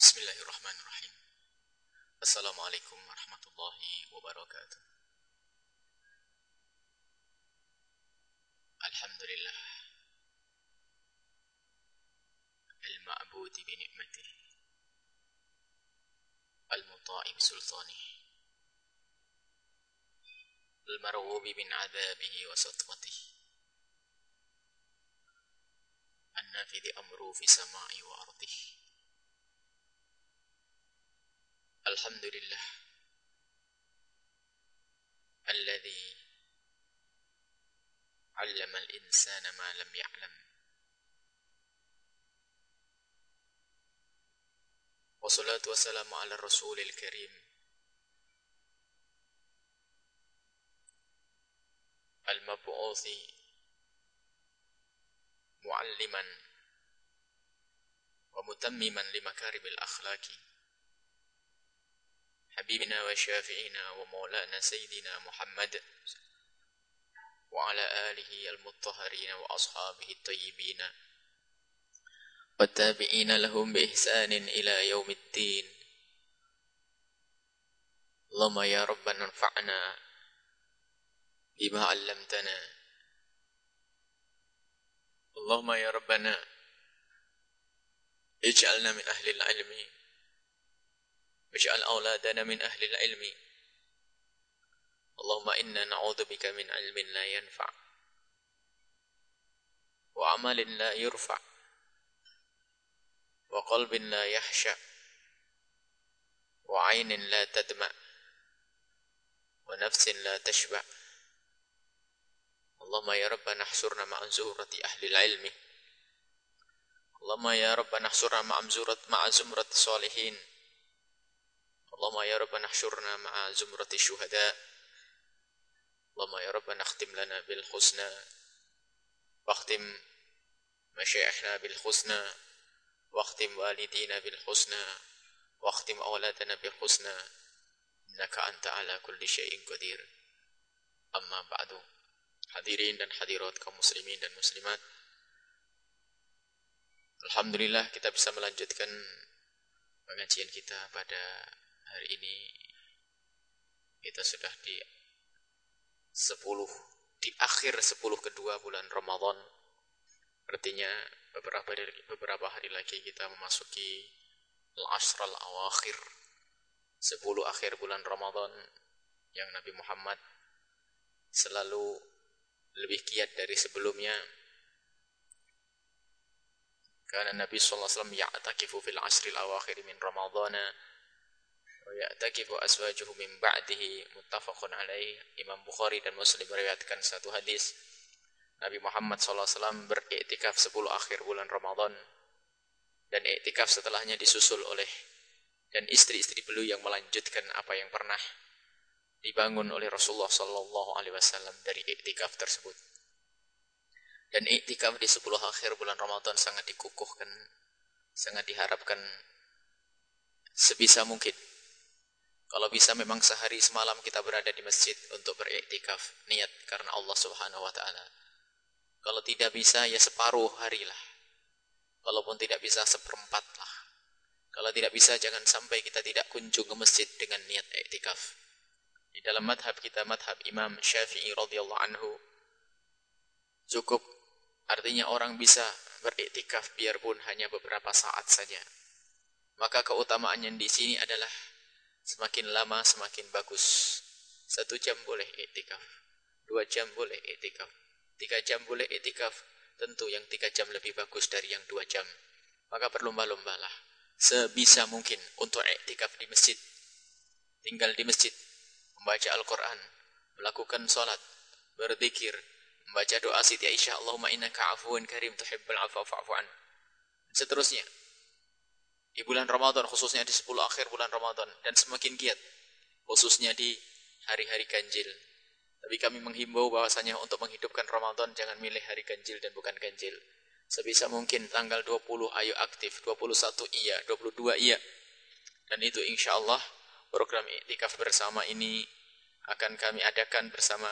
Bismillahirrahmanirrahim. Assalamualaikum warahmatullahi wabarakatuh. Alhamdulillah. Al-ma'bud bi ni'matih. Al-muta'i bi sultanih. Al-marghub min 'adabihi wa satwatih. An-nafidh amru الحمد لله. الذي علم الإنسان ما لم يعلم. والصلاة والسلام على الرسول الكريم. المبعوث معلما ومتمما لمكارم الأخلاق. حبيبنا وشافعنا ومولانا سيدنا محمد وعلى آله المطهرين وأصحابه الطيبين والتابعين لهم بإحسان إلى يوم الدين. اللهم يا رب انفعنا بما علمتنا. اللهم يا ربنا اجعلنا من أهل العلم. واجعل أولادنا من أهل العلم. اللهم إنا نعوذ بك من علم لا ينفع وعمل لا يرفع وقلب لا يخشع وعين لا تدمع ونفس لا تشبع. اللهم يا رب نحشرنا مع زهرة أهل العلم. اللهم يا رب نحشرنا مع زمرة مع زمرة الصالحين. اللهم يا رب نحشرنا مع زمرة الشهداء. اللهم يا رب نختم لنا بالحسنى. واختم مشايخنا بالحسنى. واختم والدينا بالحسنى. واختم أولادنا بالحسنى. إنك أنت على كل شيء قدير. أما بعد hadirin dan hadirat kaum muslimin dan muslimat Alhamdulillah kita bisa melanjutkan pengajian kita pada hari ini kita sudah di 10 di akhir 10 kedua bulan Ramadan. Artinya beberapa hari, beberapa hari lagi kita memasuki al-ashr al-awakhir 10 akhir bulan Ramadan yang Nabi Muhammad selalu lebih giat dari sebelumnya. Karena Nabi sallallahu alaihi wasallam ya'takifu fil ashril awakhir min Ramadhana ya'takifu aswajuhu min ba'dihi muttafaqun alaih. Imam Bukhari dan Muslim meriwayatkan satu hadis. Nabi Muhammad SAW beriktikaf 10 akhir bulan Ramadan dan iktikaf setelahnya disusul oleh dan istri-istri beliau yang melanjutkan apa yang pernah dibangun oleh Rasulullah Sallallahu Alaihi Wasallam dari iktikaf tersebut. Dan iktikaf di 10 akhir bulan Ramadan sangat dikukuhkan, sangat diharapkan sebisa mungkin kalau bisa memang sehari semalam kita berada di masjid untuk beriktikaf, niat karena Allah Subhanahu wa taala. Kalau tidak bisa ya separuh harilah. Kalaupun tidak bisa seperempat lah. Kalau tidak bisa jangan sampai kita tidak kunjung ke masjid dengan niat iktikaf. Di dalam madhab kita madhab Imam Syafi'i radhiyallahu anhu cukup artinya orang bisa beriktikaf biarpun hanya beberapa saat saja. Maka keutamaannya di sini adalah Semakin lama semakin bagus. Satu jam boleh etikaf. Dua jam boleh etikaf. Tiga jam boleh etikaf. Tentu yang tiga jam lebih bagus dari yang dua jam. Maka berlomba-lombalah. Sebisa mungkin untuk etikaf di masjid. Tinggal di masjid. Membaca Al-Quran. Melakukan sholat. Berzikir. Membaca doa Siti Aisyah. Allahumma innaka afuun karim tuhibbul afa fa'fu'an. Seterusnya di bulan Ramadan khususnya di 10 akhir bulan Ramadan dan semakin giat khususnya di hari-hari ganjil. Tapi kami menghimbau bahwasanya untuk menghidupkan Ramadan jangan milih hari ganjil dan bukan ganjil. Sebisa mungkin tanggal 20 ayo aktif, 21 iya, 22 iya. Dan itu insya Allah program iktikaf bersama ini akan kami adakan bersama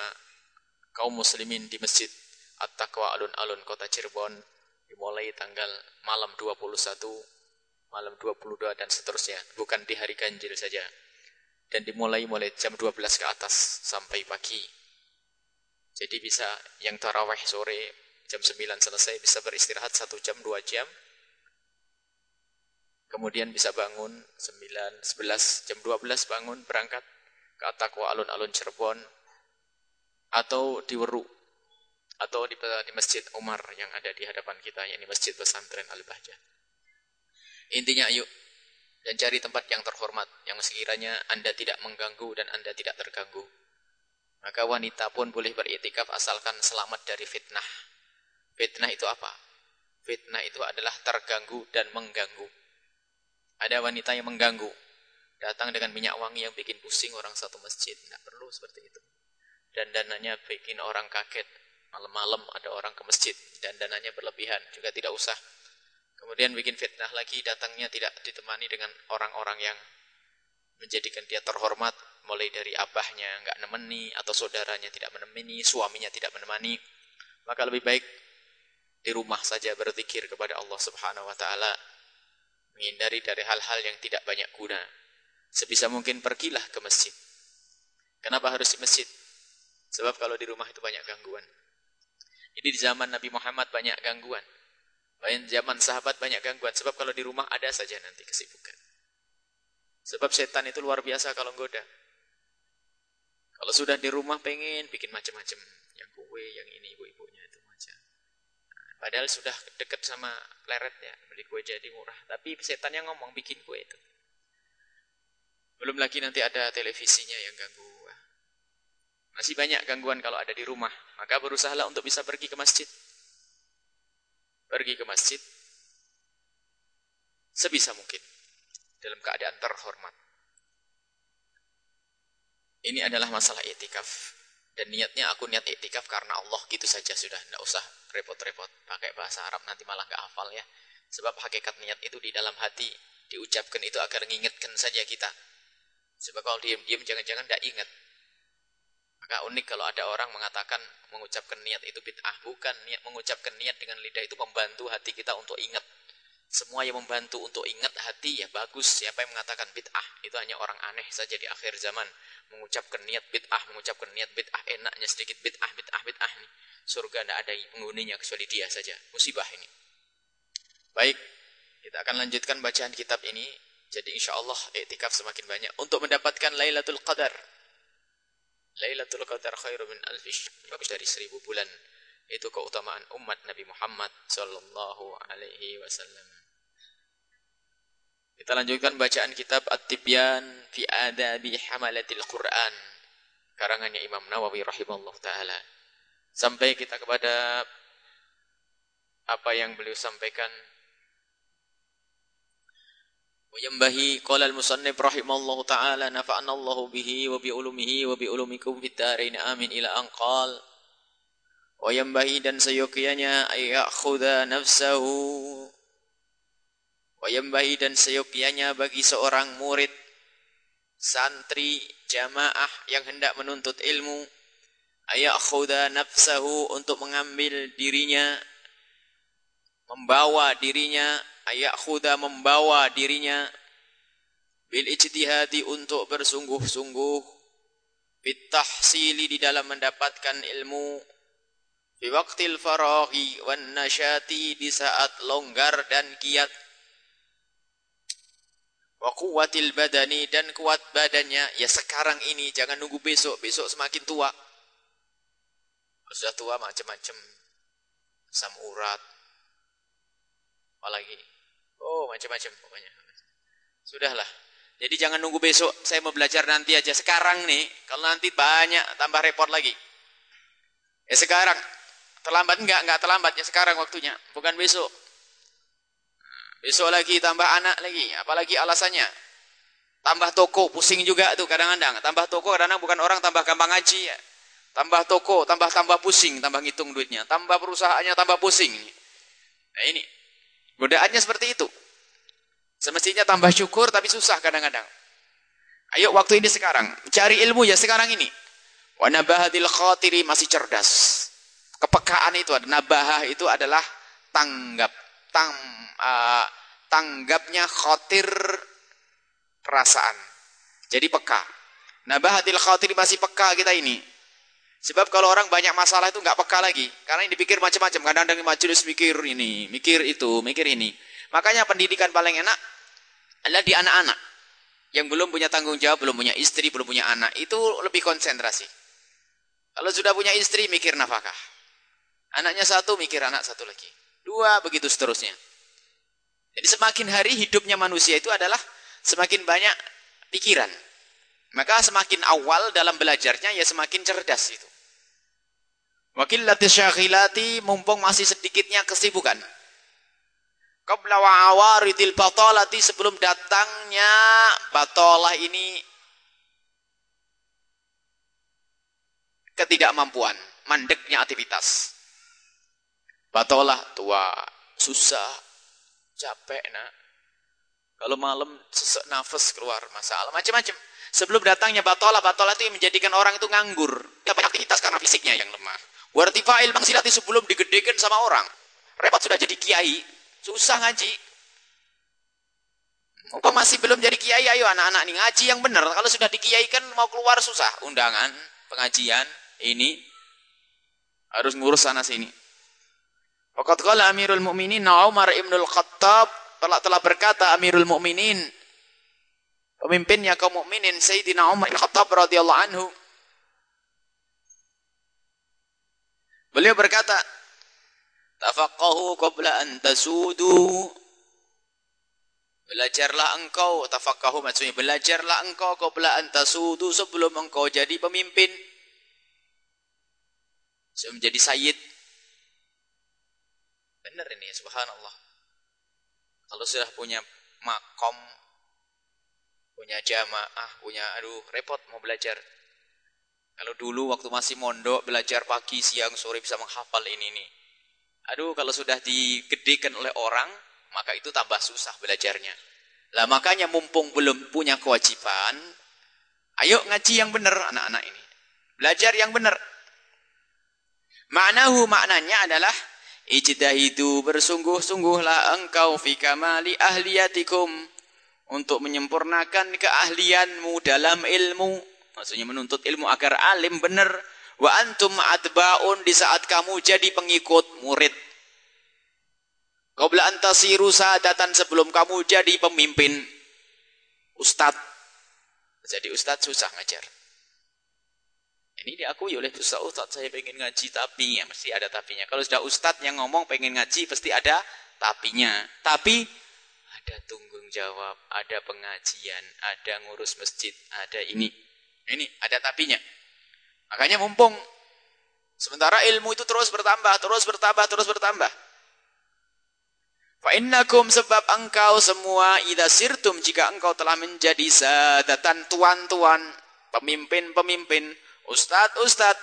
kaum muslimin di Masjid At-Taqwa Alun-Alun Kota Cirebon dimulai tanggal malam 21 malam 22 dan seterusnya, bukan di hari ganjil saja. Dan dimulai mulai jam 12 ke atas sampai pagi. Jadi bisa yang taraweh sore jam 9 selesai bisa beristirahat 1 jam 2 jam. Kemudian bisa bangun 9, 11, jam 12 bangun berangkat ke Atakwa alun-alun Cirebon atau di Weru atau di, di Masjid Umar yang ada di hadapan kita yakni Masjid Pesantren Al-Bahjah. Intinya ayo dan cari tempat yang terhormat yang sekiranya Anda tidak mengganggu dan Anda tidak terganggu. Maka wanita pun boleh beriktikaf asalkan selamat dari fitnah. Fitnah itu apa? Fitnah itu adalah terganggu dan mengganggu. Ada wanita yang mengganggu. Datang dengan minyak wangi yang bikin pusing orang satu masjid. Tidak perlu seperti itu. Dan dananya bikin orang kaget. Malam-malam ada orang ke masjid. Dan dananya berlebihan. Juga tidak usah. Kemudian bikin fitnah lagi. Datangnya tidak ditemani dengan orang-orang yang menjadikan dia terhormat. Mulai dari abahnya nggak nemeni. Atau saudaranya tidak menemani. Suaminya tidak menemani. Maka lebih baik di rumah saja berzikir kepada Allah Subhanahu wa taala menghindari dari hal-hal yang tidak banyak guna sebisa mungkin pergilah ke masjid kenapa harus di masjid sebab kalau di rumah itu banyak gangguan jadi di zaman Nabi Muhammad banyak gangguan Lain zaman sahabat banyak gangguan sebab kalau di rumah ada saja nanti kesibukan sebab setan itu luar biasa kalau goda kalau sudah di rumah pengen bikin macam-macam yang kue yang ini ibu-ibunya itu Padahal sudah dekat sama ya, beli kue jadi murah. Tapi setan yang ngomong bikin kue itu. Belum lagi nanti ada televisinya yang ganggu. Masih banyak gangguan kalau ada di rumah. Maka berusahalah untuk bisa pergi ke masjid. Pergi ke masjid. Sebisa mungkin. Dalam keadaan terhormat. Ini adalah masalah etikaf. Dan niatnya aku niat iktikaf karena Allah gitu saja sudah. Tidak usah repot-repot pakai bahasa Arab nanti malah nggak hafal ya. Sebab hakikat niat itu di dalam hati. Diucapkan itu agar mengingatkan saja kita. Sebab kalau diam-diam jangan-jangan tidak ingat. Maka unik kalau ada orang mengatakan mengucapkan niat itu bid'ah. Bukan niat mengucapkan niat dengan lidah itu membantu hati kita untuk ingat. Semua yang membantu untuk ingat hati ya bagus. Siapa yang mengatakan bid'ah itu hanya orang aneh saja di akhir zaman. Mengucapkan niat bid'ah, mengucapkan niat bid'ah enaknya sedikit bid'ah, bid'ah, bid'ah ini. Surga tidak ada penghuninya kecuali dia saja. Musibah ini. Baik, kita akan lanjutkan bacaan kitab ini. Jadi insya Allah etikaf semakin banyak untuk mendapatkan Lailatul Qadar. Lailatul Qadar khairu min alfish. Bagus dari seribu bulan. Itu keutamaan umat Nabi Muhammad sallallahu alaihi wasallam. Kita lanjutkan bacaan kitab At-Tibyan fi Adabi Hamalatil Quran. Karangannya Imam Nawawi rahimahullah taala. Sampai kita kepada apa yang beliau sampaikan. Rahimahullah taala nafa'ana Allah bihi wa bi ulumihi wa bi ulumikum fid darain amin ila anqal. Wayambahi dan sayokianya ayakhudha nafsahu Wayambahi dan seyogianya bagi seorang murid, santri, jamaah yang hendak menuntut ilmu, ayakhudha nafsahu untuk mengambil dirinya, membawa dirinya, ayakhudha membawa dirinya, bil ijtihadi untuk bersungguh-sungguh, bitahsili di dalam mendapatkan ilmu, fi waqtil farahi wan nasyati di saat longgar dan kiat, wa quwwatil badani dan kuat badannya. Ya sekarang ini jangan nunggu besok besok semakin tua. Sudah tua macam-macam asam urat apalagi oh macam-macam pokoknya sudahlah jadi jangan nunggu besok saya mau belajar nanti aja sekarang nih kalau nanti banyak tambah repot lagi ya sekarang terlambat enggak enggak terlambat ya sekarang waktunya bukan besok Besok lagi tambah anak lagi, apalagi alasannya. Tambah toko, pusing juga tuh kadang-kadang. Tambah toko kadang-kadang bukan orang tambah gampang ngaji ya. Tambah toko, tambah-tambah pusing, tambah ngitung duitnya. Tambah perusahaannya, tambah pusing. Nah ini, godaannya seperti itu. Semestinya tambah syukur tapi susah kadang-kadang. Ayo waktu ini sekarang, cari ilmu ya sekarang ini. Wa nabahatil khatiri masih cerdas. Kepekaan itu ada nabahah itu adalah tanggap tang uh, tanggapnya khotir perasaan. Jadi peka. Nabahatil khatir masih peka kita ini. Sebab kalau orang banyak masalah itu nggak peka lagi. Karena yang dipikir macam-macam. Kadang-kadang majelis mikir ini, mikir itu, mikir ini. Makanya pendidikan paling enak adalah di anak-anak. Yang belum punya tanggung jawab, belum punya istri, belum punya anak. Itu lebih konsentrasi. Kalau sudah punya istri, mikir nafkah. Anaknya satu, mikir anak satu lagi. Dua, begitu seterusnya. Jadi semakin hari hidupnya manusia itu adalah semakin banyak pikiran. Maka semakin awal dalam belajarnya ya semakin cerdas itu. Wakil lati syakhilati mumpung masih sedikitnya kesibukan. Qabla wa awaridil batalati sebelum datangnya batalah ini ketidakmampuan, mandeknya aktivitas. Batalah tua, susah, capek nak. Kalau malam sesek nafas keluar masalah macam-macam. Sebelum datangnya batola, batola itu menjadikan orang itu nganggur. Dia banyak aktivitas karena fisiknya yang lemah. Wartifa'il silati sebelum digedekan sama orang. Repot sudah jadi kiai, susah ngaji. Kok masih belum jadi kiai, ayo anak-anak nih ngaji yang benar. Kalau sudah dikiaikan mau keluar susah. Undangan, pengajian, ini harus ngurus sana sini. Waqat qala Amirul Mukminin Umar Ibnul Khattab telah telah berkata Amirul Mukminin pemimpinnya kaum mukminin Sayyidina Umar bin Khattab radhiyallahu anhu. Beliau berkata Tafaqahu qabla an tasudu. Belajarlah engkau tafaqahu maksudnya belajarlah engkau qabla an tasudu sebelum engkau jadi pemimpin. Sebelum jadi sayyid. Benar ini subhanallah. Kalau sudah punya makom punya jamaah, punya aduh repot mau belajar. Kalau dulu waktu masih mondok belajar pagi, siang, sore bisa menghafal ini nih. Aduh kalau sudah digedekan oleh orang, maka itu tambah susah belajarnya. Lah makanya mumpung belum punya kewajiban, ayo ngaji yang benar anak-anak ini. Belajar yang benar. Maknahu maknanya adalah ijtahidu bersungguh-sungguhlah engkau fi kamali ahliyatikum untuk menyempurnakan keahlianmu dalam ilmu. Maksudnya menuntut ilmu agar alim benar. Wa antum atbaun di saat kamu jadi pengikut murid. Qabla antasiru sadatan sebelum kamu jadi pemimpin. Ustad. Jadi ustad susah ngajar. Ini diakui oleh Ustaz. Ustaz saya pengen ngaji tapi ya mesti ada tapinya. Kalau sudah Ustad yang ngomong pengen ngaji pasti ada tapinya. Tapi ada tanggung jawab, ada pengajian, ada ngurus masjid, ada ini. Ini ada tapinya. Makanya mumpung sementara ilmu itu terus bertambah, terus bertambah, terus bertambah. Fa innakum sebab engkau semua idza sirtum jika engkau telah menjadi sadatan tuan-tuan, pemimpin-pemimpin, ustad-ustad,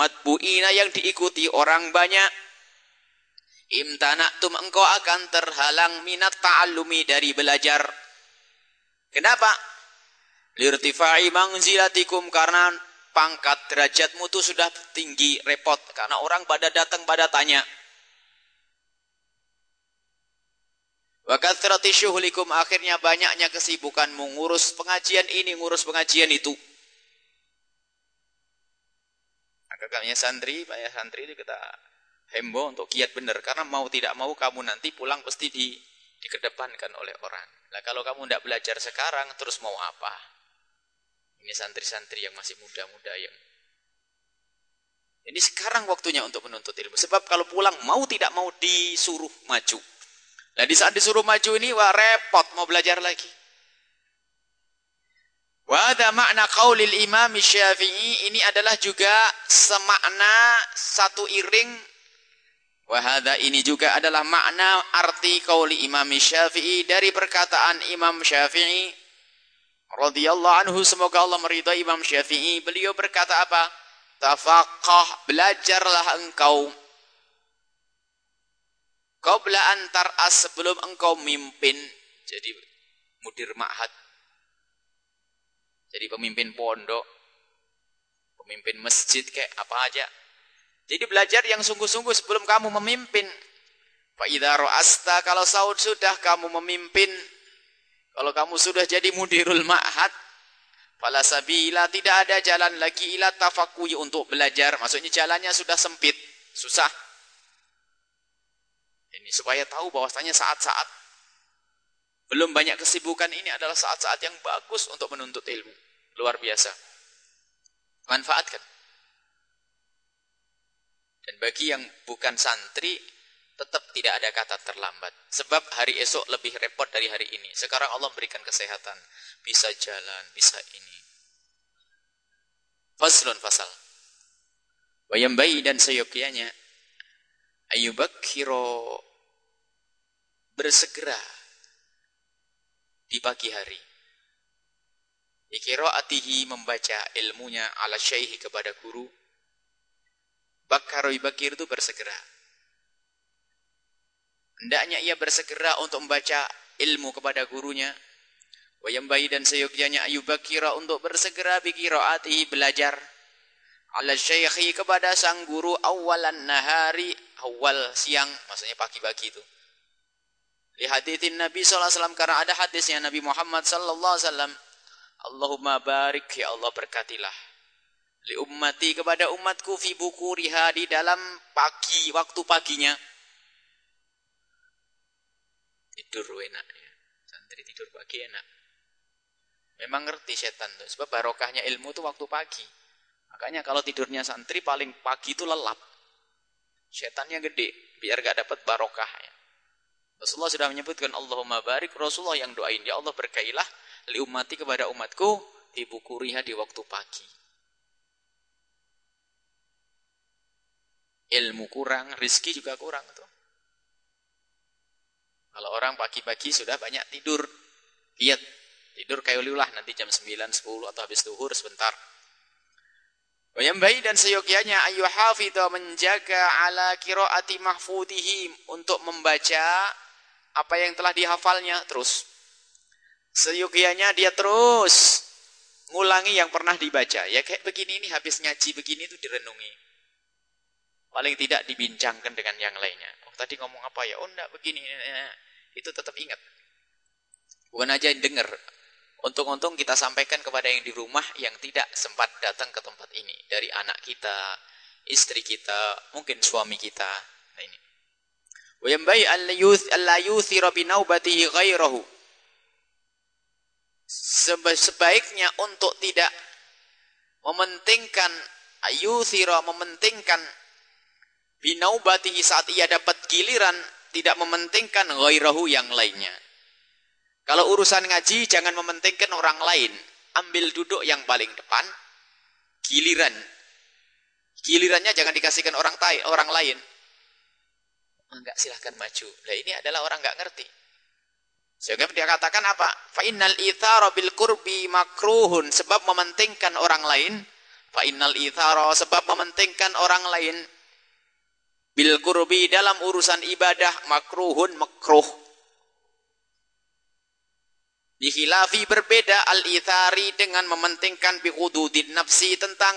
matbuina yang diikuti orang banyak, Imtanaktum engkau akan terhalang minat ta'allumi dari belajar. Kenapa? Lirtifai mangzilatikum karena pangkat derajatmu itu sudah tinggi, repot. Karena orang pada datang pada tanya. Wakathrati syuhlikum akhirnya banyaknya kesibukan mengurus pengajian ini, ngurus pengajian itu. Maka kami santri, ya santri itu kita hembo untuk kiat benar karena mau tidak mau kamu nanti pulang pasti di dikedepankan oleh orang. Nah kalau kamu tidak belajar sekarang terus mau apa? Ini santri-santri yang masih muda-muda yang ini sekarang waktunya untuk menuntut ilmu. Sebab kalau pulang mau tidak mau disuruh maju. Nah di saat disuruh maju ini wah repot mau belajar lagi. Wa ada makna qaulil imam syafi'i ini adalah juga semakna satu iring Wahada ini juga adalah makna arti kauli Imam Syafi'i dari perkataan Imam Syafi'i radhiyallahu anhu. Semoga Allah meridai Imam Syafi'i. Beliau berkata apa? Tafaqah belajarlah engkau qabla antar as sebelum engkau mimpin. Jadi mudir ma'had. Jadi pemimpin pondok pemimpin masjid kayak apa aja jadi belajar yang sungguh-sungguh sebelum kamu memimpin. Fa idza ra'asta kalau saud sudah kamu memimpin. Kalau kamu sudah jadi mudirul ma'had fala sabila tidak ada jalan lagi ila tafakuyi untuk belajar. Maksudnya jalannya sudah sempit susah. Ini supaya tahu bahwasanya saat-saat belum banyak kesibukan ini adalah saat-saat yang bagus untuk menuntut ilmu. Luar biasa. Manfaatkan dan bagi yang bukan santri tetap tidak ada kata terlambat. Sebab hari esok lebih repot dari hari ini. Sekarang Allah memberikan kesehatan. Bisa jalan, bisa ini. Faslun fasal. bayi dan seyogyanya. Ayubakhiro bersegera di pagi hari. atihi membaca ilmunya ala syaihi kepada guru. Bakaro bakir itu bersegera Hendaknya ia bersegera untuk membaca ilmu kepada gurunya. Wayambai dan seyogyanya ayubakira untuk bersegera bikiroati belajar. Ala syekhi kepada sang guru awalan nahari awal siang maksudnya pagi-pagi itu. Li hadithin Nabi SAW karena ada hadisnya Nabi Muhammad SAW. Allahumma barik ya Allah berkatilah. Li ummati kepada umatku fi buku riha di dalam pagi waktu paginya tidur enak ya. Santri tidur pagi enak. Memang ngerti setan tuh. Sebab barokahnya ilmu tuh waktu pagi. Makanya kalau tidurnya santri paling pagi itu lelap. Setannya gede. Biar gak dapat barokahnya. Rasulullah sudah menyebutkan Allahumma barik. Rasulullah yang doain. Ya Allah berkailah li umati kepada umatku. Ibu kuriha di waktu pagi. Ilmu kurang, rizki juga kurang tuh. Kalau orang pagi-pagi sudah banyak tidur, lihat tidur kayak liulah nanti jam 9, 10 atau habis duhur sebentar. bayi dan seyogianya ayu hafidha menjaga ala kiroati mahfudihi untuk membaca apa yang telah dihafalnya terus. Seyogianya dia terus ngulangi yang pernah dibaca. Ya kayak begini ini habis ngaji begini itu direnungi. Paling tidak dibincangkan dengan yang lainnya. Oh, tadi ngomong apa ya? Oh enggak begini. Itu tetap ingat. Bukan aja dengar. Untung-untung kita sampaikan kepada yang di rumah yang tidak sempat datang ke tempat ini. Dari anak kita, istri kita, mungkin suami kita. Nah ini. Sebaiknya untuk tidak mementingkan ayuthira mementingkan binaubatihi saat ia dapat giliran tidak mementingkan ghairahu yang lainnya. Kalau urusan ngaji jangan mementingkan orang lain. Ambil duduk yang paling depan. Giliran. Gilirannya jangan dikasihkan orang tay, orang lain. Enggak silahkan maju. Nah ini adalah orang enggak ngerti. Sehingga dia katakan apa? Fa'innal ithara bil kurbi makruhun. Sebab mementingkan orang lain. Fa'innal ithara sebab mementingkan orang lain bil kurbi dalam urusan ibadah makruhun makruh Dihilafi berbeda al-ithari dengan mementingkan biqududin nafsi tentang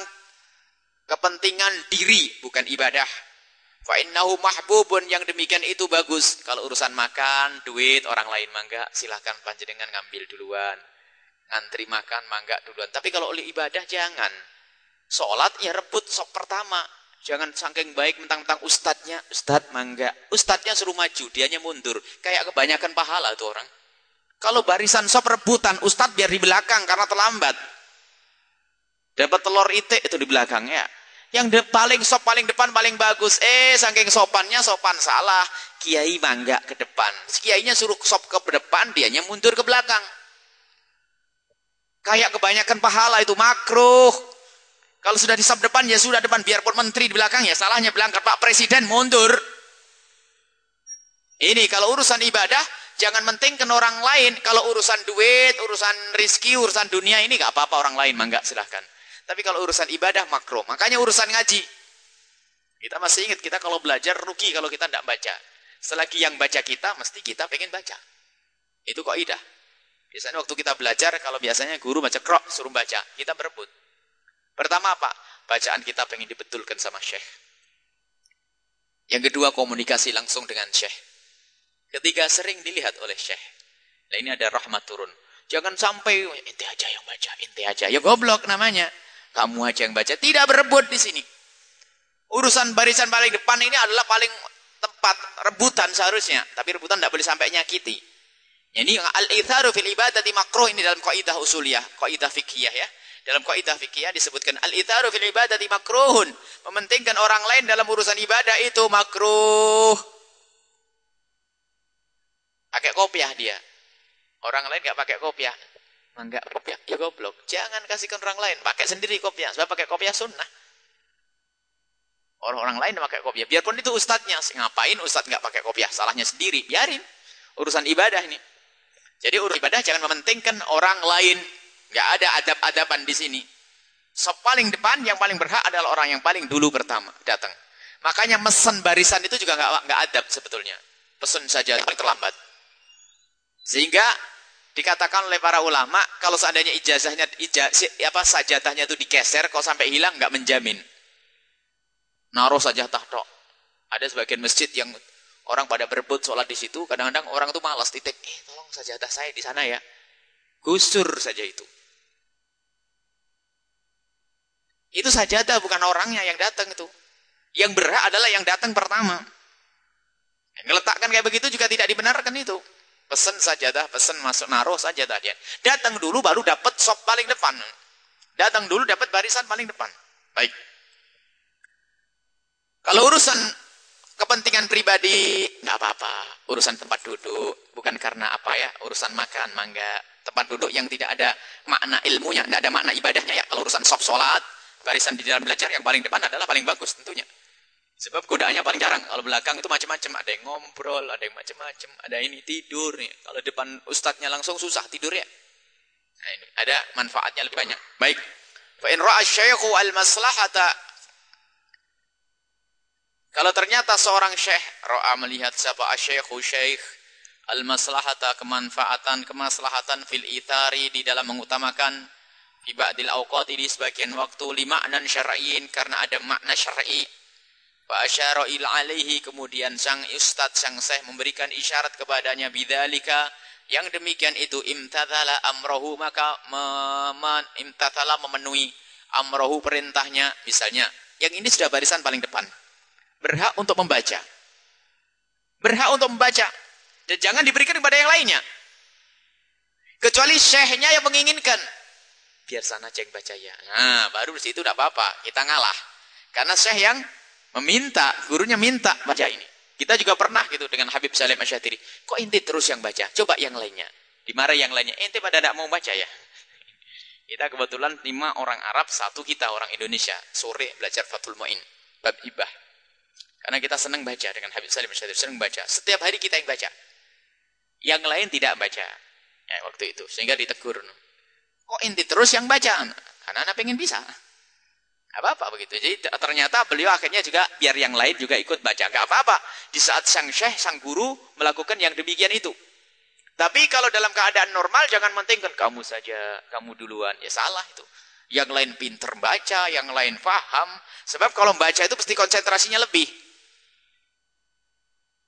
kepentingan diri bukan ibadah. Fa innahu mahbubun yang demikian itu bagus. Kalau urusan makan, duit orang lain mangga silahkan panjenengan ngambil duluan. Ngantri makan mangga duluan. Tapi kalau oleh ibadah jangan. Sholat ya rebut sok pertama. Jangan saking baik mentang-mentang ustadznya, ustadz mangga. Ustadznya suruh maju, dianya mundur. Kayak kebanyakan pahala tuh orang. Kalau barisan sop rebutan, ustadz biar di belakang karena terlambat. Dapat telur itik itu di belakang ya. Yang paling sop paling depan paling bagus. Eh saking sopannya sopan salah. Kiai mangga ke depan. Kiainya suruh sop ke depan, dianya mundur ke belakang. Kayak kebanyakan pahala itu makruh. Kalau sudah di sub depan ya sudah depan biarpun menteri di belakang ya salahnya belangkat Pak Presiden mundur. Ini kalau urusan ibadah jangan mentingkan orang lain. Kalau urusan duit, urusan rizki, urusan dunia ini gak apa-apa orang lain mangga silahkan. Tapi kalau urusan ibadah makro. Makanya urusan ngaji. Kita masih ingat kita kalau belajar rugi kalau kita tidak baca. Selagi yang baca kita mesti kita pengen baca. Itu kok idah. Biasanya waktu kita belajar kalau biasanya guru baca krok suruh baca, kita berebut. Pertama apa? Bacaan kita pengen dibetulkan sama syekh. Yang kedua komunikasi langsung dengan syekh. Ketika sering dilihat oleh syekh. Nah ini ada rahmat turun. Jangan sampai ente aja yang baca, ente aja. Ya goblok namanya. Kamu aja yang baca. Tidak berebut di sini. Urusan barisan paling depan ini adalah paling tempat rebutan seharusnya. Tapi rebutan tidak boleh sampai nyakiti. Ini al-itharu fil ibadati makruh ini dalam kaidah usuliyah, kaidah fikih ya. Dalam kaidah fikih disebutkan al-itharu fil ibadati makruhun. Mementingkan orang lain dalam urusan ibadah itu makruh. Pakai kopiah dia. Orang lain nggak pakai kopiah. Enggak kopiah, ya goblok. Jangan kasihkan orang lain, pakai sendiri kopiah. Sebab pakai kopiah sunnah. Orang-orang lain pakai kopiah. Biarpun itu ustadznya. Ngapain ustadz nggak pakai kopiah? Salahnya sendiri. Biarin. Urusan ibadah ini. Jadi urusan ibadah jangan mementingkan orang lain. Nggak ada adab-adaban di sini. So, paling depan, yang paling berhak adalah orang yang paling dulu pertama datang. Makanya mesen barisan itu juga nggak nggak adab sebetulnya. Pesen saja paling terlambat. Sehingga dikatakan oleh para ulama kalau seandainya ijazahnya ijazah apa sajatahnya itu digeser kalau sampai hilang nggak menjamin. Naruh saja tok. Ada sebagian masjid yang orang pada berebut sholat di situ, kadang-kadang orang itu malas titik, eh tolong sajadah saya di sana ya. Gusur saja itu. Itu sajadah bukan orangnya yang datang itu. Yang berhak adalah yang datang pertama. Yang meletakkan kayak begitu juga tidak dibenarkan itu. Pesen sajadah, pesen masuk naruh sajadah dia. Datang dulu baru dapat sop paling depan. Datang dulu dapat barisan paling depan. Baik. Kalau urusan kepentingan pribadi nggak apa-apa. Urusan tempat duduk bukan karena apa ya, urusan makan mangga. Tempat duduk yang tidak ada makna ilmunya, tidak ada makna ibadahnya ya. Kalau urusan sop sholat, barisan di dalam belajar yang paling depan adalah paling bagus tentunya. Sebab godaannya paling jarang. Kalau belakang itu macam-macam. Ada yang ngobrol, ada yang macam-macam. Ada ini tidur. Nih. Kalau depan ustadznya langsung susah tidur ya. Nah ini ada manfaatnya lebih banyak. Baik. Fa in al-maslahata kalau ternyata seorang syekh ra'a melihat siapa asyaikhu syekh al-maslahata kemanfaatan kemaslahatan fil itari di dalam mengutamakan fi ba'dil awqati di sebagian waktu lima nan syar'iin karena ada makna syar'i. Fa asyara alaihi kemudian sang ustaz sang syekh memberikan isyarat kepadanya bidzalika. Yang demikian itu imtathala amrohu maka mem imtathala memenuhi amrohu perintahnya misalnya. Yang ini sudah barisan paling depan. Berhak untuk membaca. Berhak untuk membaca. Dan jangan diberikan kepada yang lainnya. Kecuali syekhnya yang menginginkan biar sana cek baca ya nah baru di situ tidak apa-apa kita ngalah karena syekh yang meminta, gurunya minta baca ini. Kita juga pernah gitu dengan Habib Salim Asyatiri. Kok inti terus yang baca? Coba yang lainnya. Dimarahi yang lainnya. Inti pada tidak mau baca ya. Kita kebetulan lima orang Arab, satu kita orang Indonesia. Sore belajar Fathul Mu'in. Bab Ibah. Karena kita senang baca dengan Habib Salim Asyatiri. Senang baca. Setiap hari kita yang baca. Yang lain tidak baca. Ya, waktu itu. Sehingga ditegur. Kok inti terus yang baca? Karena anak pengen bisa apa-apa begitu. Jadi ternyata beliau akhirnya juga biar yang lain juga ikut baca. Gak apa-apa. Di saat sang syekh, sang guru melakukan yang demikian itu. Tapi kalau dalam keadaan normal jangan mentingkan kamu saja, kamu duluan. Ya salah itu. Yang lain pinter baca, yang lain paham. Sebab kalau baca itu pasti konsentrasinya lebih.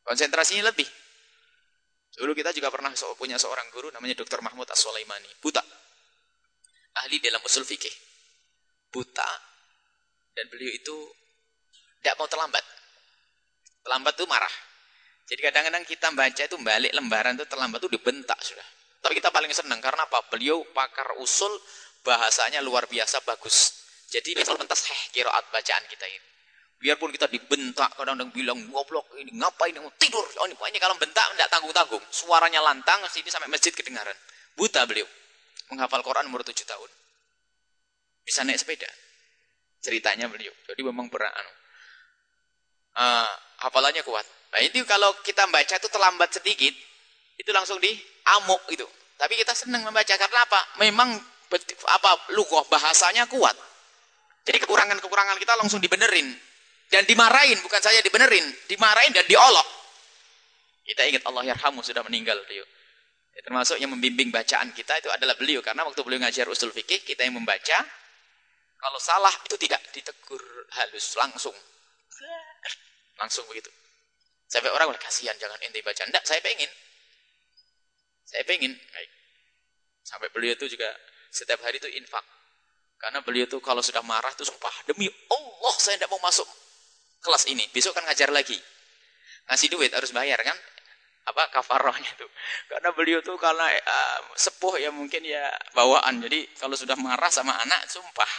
Konsentrasinya lebih. Dulu kita juga pernah punya seorang guru namanya Dr. Mahmud As-Sulaimani. Buta. Ahli dalam usul fikih. Buta dan beliau itu tidak mau terlambat. Terlambat itu marah. Jadi kadang-kadang kita baca itu balik lembaran itu terlambat itu dibentak sudah. Tapi kita paling senang karena apa? Beliau pakar usul bahasanya luar biasa bagus. Jadi misal pentas heh kiraat bacaan kita ini. Biarpun kita dibentak kadang-kadang bilang goblok ini ngapain mau tidur. Oh ini pokoknya kalau bentak tidak tanggung-tanggung. Suaranya lantang sini sampai masjid kedengaran. Buta beliau. Menghafal Quran umur 7 tahun. Bisa naik sepeda. Ceritanya beliau. Jadi memang berat. Anu. Uh, hafalannya kuat. Nah itu kalau kita baca itu terlambat sedikit, itu langsung di amuk itu. Tapi kita senang membaca karena apa? Memang apa lukoh bahasanya kuat. Jadi kekurangan-kekurangan kita langsung dibenerin dan dimarahin, bukan saja dibenerin, dimarahin dan diolok. Kita ingat Allah yarhamu sudah meninggal beliau. Ya, termasuk yang membimbing bacaan kita itu adalah beliau karena waktu beliau ngajar usul fikih kita yang membaca kalau salah itu tidak ditegur halus langsung. Langsung begitu. Sampai orang bilang, kasihan jangan ente baca. Enggak, saya pengen. Saya pengen. Baik. Sampai beliau itu juga setiap hari itu infak. Karena beliau itu kalau sudah marah itu sumpah. Demi Allah saya tidak mau masuk kelas ini. Besok kan ngajar lagi. Ngasih duit harus bayar kan. Apa kafarohnya itu. Karena beliau tuh karena uh, sepuh ya mungkin ya bawaan. Jadi kalau sudah marah sama anak sumpah.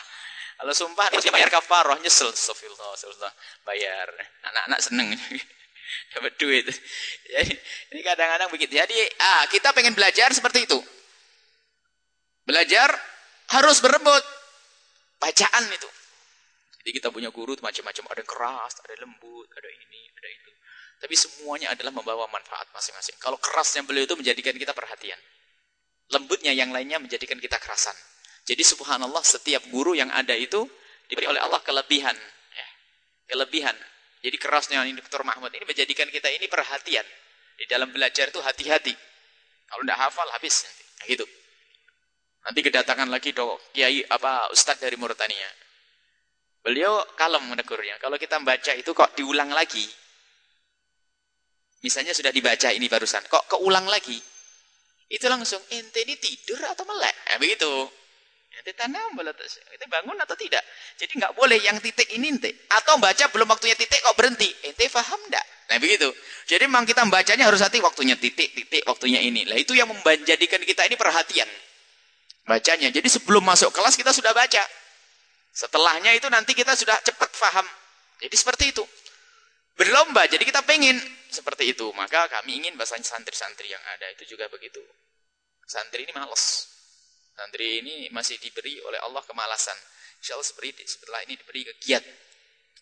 Kalau sumpah harus bayar kafaroh. Nyesel. Astagfirullah. Bayar. Anak-anak seneng. dapat duit. Jadi ini kadang-kadang begitu. Jadi ah, kita pengen belajar seperti itu. Belajar harus berebut bacaan itu. Jadi kita punya guru macam-macam, ada yang keras, ada lembut, ada ini, ada itu. Tapi semuanya adalah membawa manfaat masing-masing. Kalau kerasnya beliau itu menjadikan kita perhatian. Lembutnya yang lainnya menjadikan kita kerasan. Jadi subhanallah setiap guru yang ada itu diberi oleh Allah kelebihan. Ya, kelebihan. Jadi kerasnya Dr. Mahmud ini menjadikan kita ini perhatian. Di dalam belajar itu hati-hati. Kalau tidak hafal habis nanti. Nah, gitu. Nanti kedatangan lagi dok kiai apa ustadz dari Mauritania. Beliau kalem menegurnya. Kalau kita membaca itu kok diulang lagi. Misalnya sudah dibaca ini barusan, kok keulang lagi? Itu langsung ente ini tidur atau melek? Nah, begitu. Ente tanam itu bangun atau tidak? Jadi nggak boleh yang titik ini ente. Atau baca belum waktunya titik kok berhenti. Ente faham enggak? Nah begitu. Jadi memang kita membacanya harus hati waktunya titik, titik, waktunya ini. Lah itu yang menjadikan kita ini perhatian. Bacanya. Jadi sebelum masuk kelas kita sudah baca. Setelahnya itu nanti kita sudah cepat faham. Jadi seperti itu. Berlomba, jadi kita pengen seperti itu. Maka kami ingin bahasanya santri-santri yang ada itu juga begitu. Santri ini males. Santri ini masih diberi oleh Allah kemalasan. Insya Allah seperti setelah ini diberi kegiat.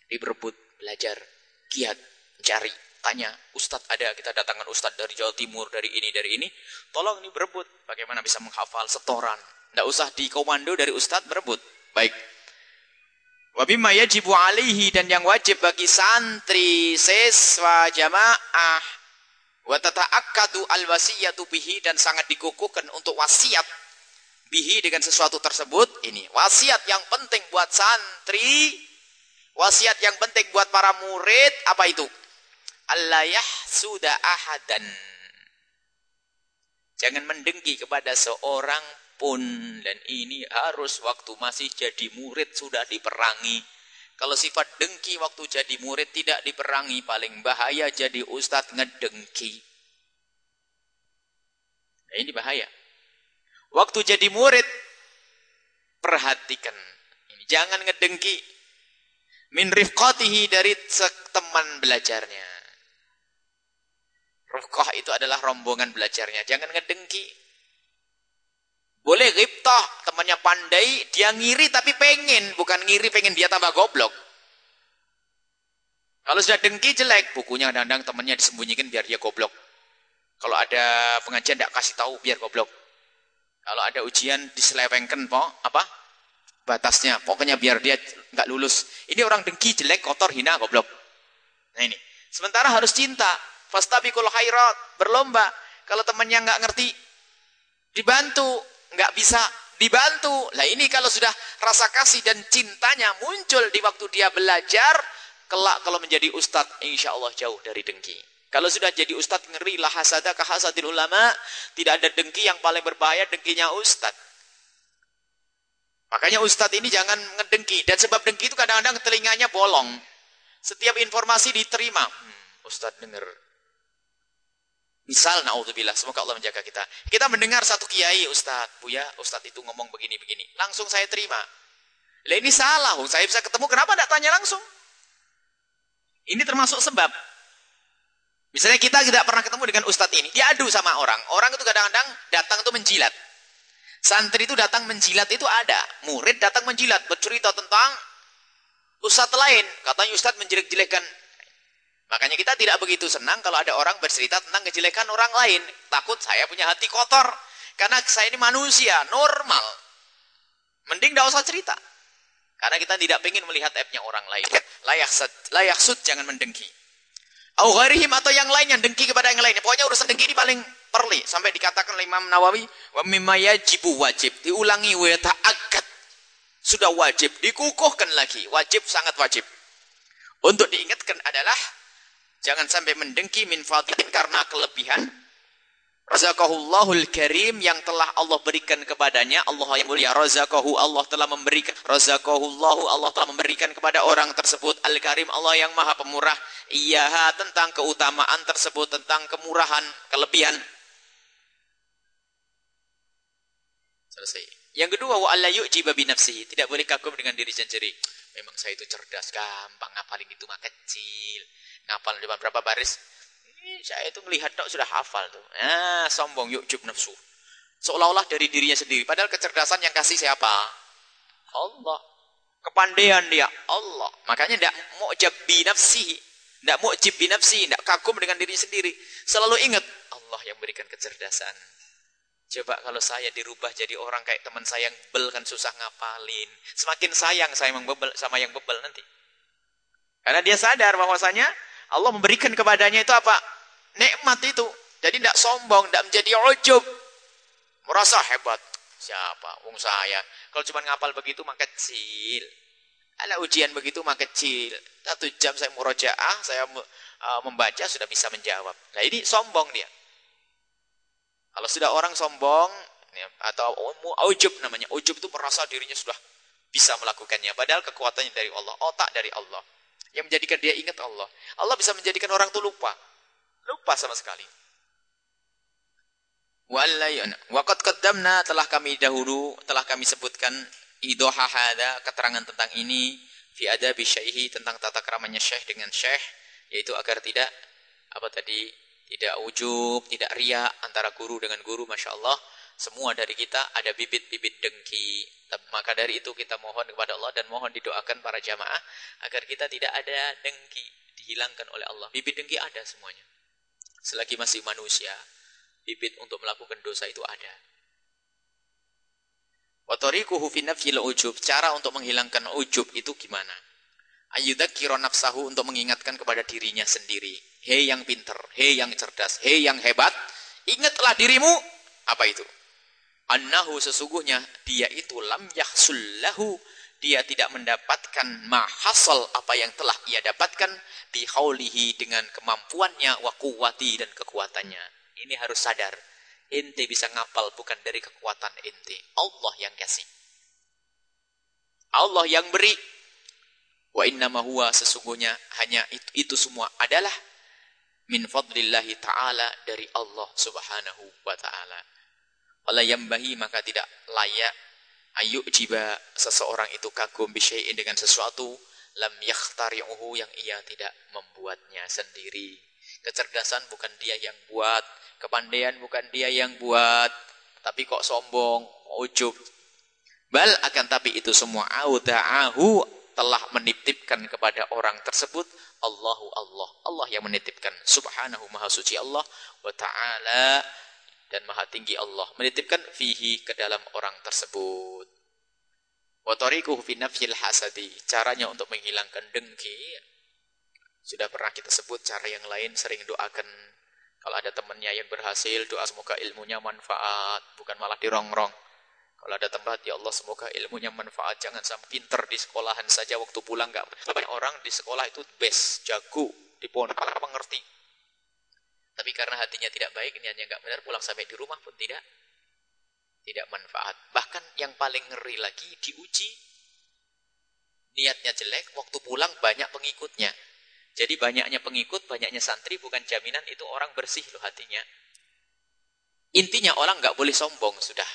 Diberebut, belajar, giat, mencari, tanya. Ustadz ada, kita datangkan Ustadz dari Jawa Timur, dari ini, dari ini. Tolong ini berebut. Bagaimana bisa menghafal setoran. Tidak usah di komando dari Ustadz berebut. Baik. Wabimma yajibu alihi dan yang wajib bagi santri, siswa, jamaah. Wa tata'akkadu al-wasiyatu bihi dan sangat dikukuhkan untuk wasiat bihi dengan sesuatu tersebut. Ini wasiat yang penting buat santri wasiat yang penting buat para murid. Apa itu? Allah sudah ahadan. Jangan mendengki kepada seorang pun dan ini harus waktu masih jadi murid sudah diperangi kalau sifat dengki waktu jadi murid tidak diperangi paling bahaya jadi ustadz ngedengki nah, ini bahaya Waktu jadi murid, perhatikan. Ini. Jangan ngedengki. Min rifqatihi dari teman belajarnya. Rufqah itu adalah rombongan belajarnya. Jangan ngedengki. Boleh ghibtah, temannya pandai, dia ngiri tapi pengen. Bukan ngiri pengen dia tambah goblok. Kalau sudah dengki jelek, bukunya kadang-kadang temannya disembunyikan biar dia goblok. Kalau ada pengajian tidak kasih tahu biar goblok. Kalau ada ujian diselewengkan po, apa? Batasnya. Pokoknya biar dia nggak lulus. Ini orang dengki, jelek, kotor, hina, goblok. Nah ini. Sementara harus cinta. Fastabikul khairat. Berlomba. Kalau temannya nggak ngerti, dibantu. Nggak bisa dibantu. Lah ini kalau sudah rasa kasih dan cintanya muncul di waktu dia belajar, kelak kalau menjadi ustadz, insya Allah jauh dari dengki. Kalau sudah jadi ustadz ngeri lah hasada hasadil ulama, tidak ada dengki yang paling berbahaya dengkinya ustadz. Makanya ustadz ini jangan ngedengki dan sebab dengki itu kadang-kadang telinganya bolong. Setiap informasi diterima. Hmm, ustadz dengar. Misal naudzubillah, semoga Allah menjaga kita. Kita mendengar satu kiai ustadz, Buya, ustadz itu ngomong begini-begini. Langsung saya terima. Lah ini salah, saya bisa ketemu, kenapa tidak tanya langsung? Ini termasuk sebab. Misalnya kita tidak pernah ketemu dengan ustadz ini, diadu sama orang. Orang itu kadang-kadang datang itu menjilat. Santri itu datang menjilat itu ada. Murid datang menjilat, bercerita tentang ustadz lain. Katanya ustadz menjelek-jelekan. Makanya kita tidak begitu senang kalau ada orang bercerita tentang kejelekan orang lain. Takut saya punya hati kotor. Karena saya ini manusia, normal. Mending tidak usah cerita. Karena kita tidak ingin melihat aibnya orang lain. Layak, layak sud, jangan mendengki. Au ghairihim atau yang lain yang dengki kepada yang lainnya. Pokoknya urusan dengki ini paling perli. Sampai dikatakan oleh Imam Nawawi, wa mimma yajibu wajib. Diulangi wa ta'akkad. Sudah wajib, dikukuhkan lagi. Wajib sangat wajib. Untuk diingatkan adalah Jangan sampai mendengki min fadilin karena kelebihan. Razaqahullahul karim yang telah Allah berikan kepadanya. Allah yang mulia. Razaqahu Allah telah memberikan. Razaqahullahu Allah telah memberikan kepada orang tersebut. Al-karim Allah yang maha pemurah. Iyaha tentang keutamaan tersebut. Tentang kemurahan, kelebihan. Selesai. Yang kedua, wa alla yu'jiba bi nafsihi. Tidak boleh kagum dengan diri sendiri. Memang saya itu cerdas, gampang ngapalin itu mah kecil. Ngapal cuma berapa baris? Saya itu melihat tok sudah hafal tuh. Ah, sombong yuk jub nafsu. Seolah-olah dari dirinya sendiri. Padahal kecerdasan yang kasih siapa? Allah. Kepandaian dia Allah. Makanya tidak mu'jab bi nafsi. Tidak mu'jib bi nafsi. Tidak kagum dengan diri sendiri. Selalu ingat Allah yang berikan kecerdasan. Coba kalau saya dirubah jadi orang kayak teman saya yang bebel kan susah ngapalin. Semakin sayang saya yang bebel sama yang bebel nanti. Karena dia sadar bahwasanya Allah memberikan kepadanya itu apa? Nikmat itu. Jadi tidak sombong, tidak menjadi ujub. Merasa hebat. Siapa? Wong saya. Kalau cuma ngapal begitu mah kecil. Ada ujian begitu mah kecil. Satu jam saya murojaah, saya uh, membaca sudah bisa menjawab. Nah ini sombong dia. Kalau sudah orang sombong ya, atau ujub namanya, ujub itu merasa dirinya sudah bisa melakukannya. Padahal kekuatannya dari Allah, otak dari Allah yang menjadikan dia ingat Allah. Allah bisa menjadikan orang itu lupa. Lupa sama sekali. Waqad qaddamna telah kami dahulu telah kami sebutkan idoha hada keterangan tentang ini fi adabi syaihi tentang tata keramanya syekh dengan syekh yaitu agar tidak apa tadi tidak ujub, tidak ria antara guru dengan guru, masya Allah. Semua dari kita ada bibit-bibit dengki. Maka dari itu kita mohon kepada Allah dan mohon didoakan para jamaah agar kita tidak ada dengki dihilangkan oleh Allah. Bibit dengki ada semuanya. Selagi masih manusia, bibit untuk melakukan dosa itu ada. Watorikuhu fi nafsil ujub. Cara untuk menghilangkan ujub itu gimana? Ayudakiro nafsahu untuk mengingatkan kepada dirinya sendiri. Hei yang pinter, hei yang cerdas, hei yang hebat. Ingatlah dirimu. Apa itu? Annahu sesungguhnya dia itu lam yahsullahu dia tidak mendapatkan mahasal apa yang telah ia dapatkan bihaulihi dengan kemampuannya wa kuwati dan kekuatannya. Ini harus sadar. Inti bisa ngapal bukan dari kekuatan inti. Allah yang kasih. Allah yang beri. Wa innama huwa sesungguhnya hanya itu, itu semua adalah min fadlillahi ta'ala dari Allah subhanahu wa ta'ala. Wala yambahi maka tidak layak ayu jiba seseorang itu kagum bisyai'in dengan sesuatu lam yakhtari'uhu yang ia tidak membuatnya sendiri. Kecerdasan bukan dia yang buat, kepandaian bukan dia yang buat, tapi kok sombong, ujub. Bal akan tapi itu semua auda'ahu telah menitipkan kepada orang tersebut Allahu Allah. Allah yang menitipkan subhanahu maha suci Allah wa ta'ala dan maha tinggi Allah menitipkan fihi ke dalam orang tersebut. Wa tariquhu fi hasadi. Caranya untuk menghilangkan dengki sudah pernah kita sebut cara yang lain sering doakan kalau ada temannya yang berhasil doa semoga ilmunya manfaat bukan malah dirongrong. Kalau ada tempat ya Allah semoga ilmunya manfaat jangan sampai pinter di sekolahan saja waktu pulang enggak banyak orang di sekolah itu best jago di pondok apa ngerti tapi karena hatinya tidak baik, ini hanya nggak benar, pulang sampai di rumah pun tidak tidak manfaat. Bahkan yang paling ngeri lagi diuji niatnya jelek, waktu pulang banyak pengikutnya. Jadi banyaknya pengikut, banyaknya santri bukan jaminan itu orang bersih loh hatinya. Intinya orang nggak boleh sombong sudah.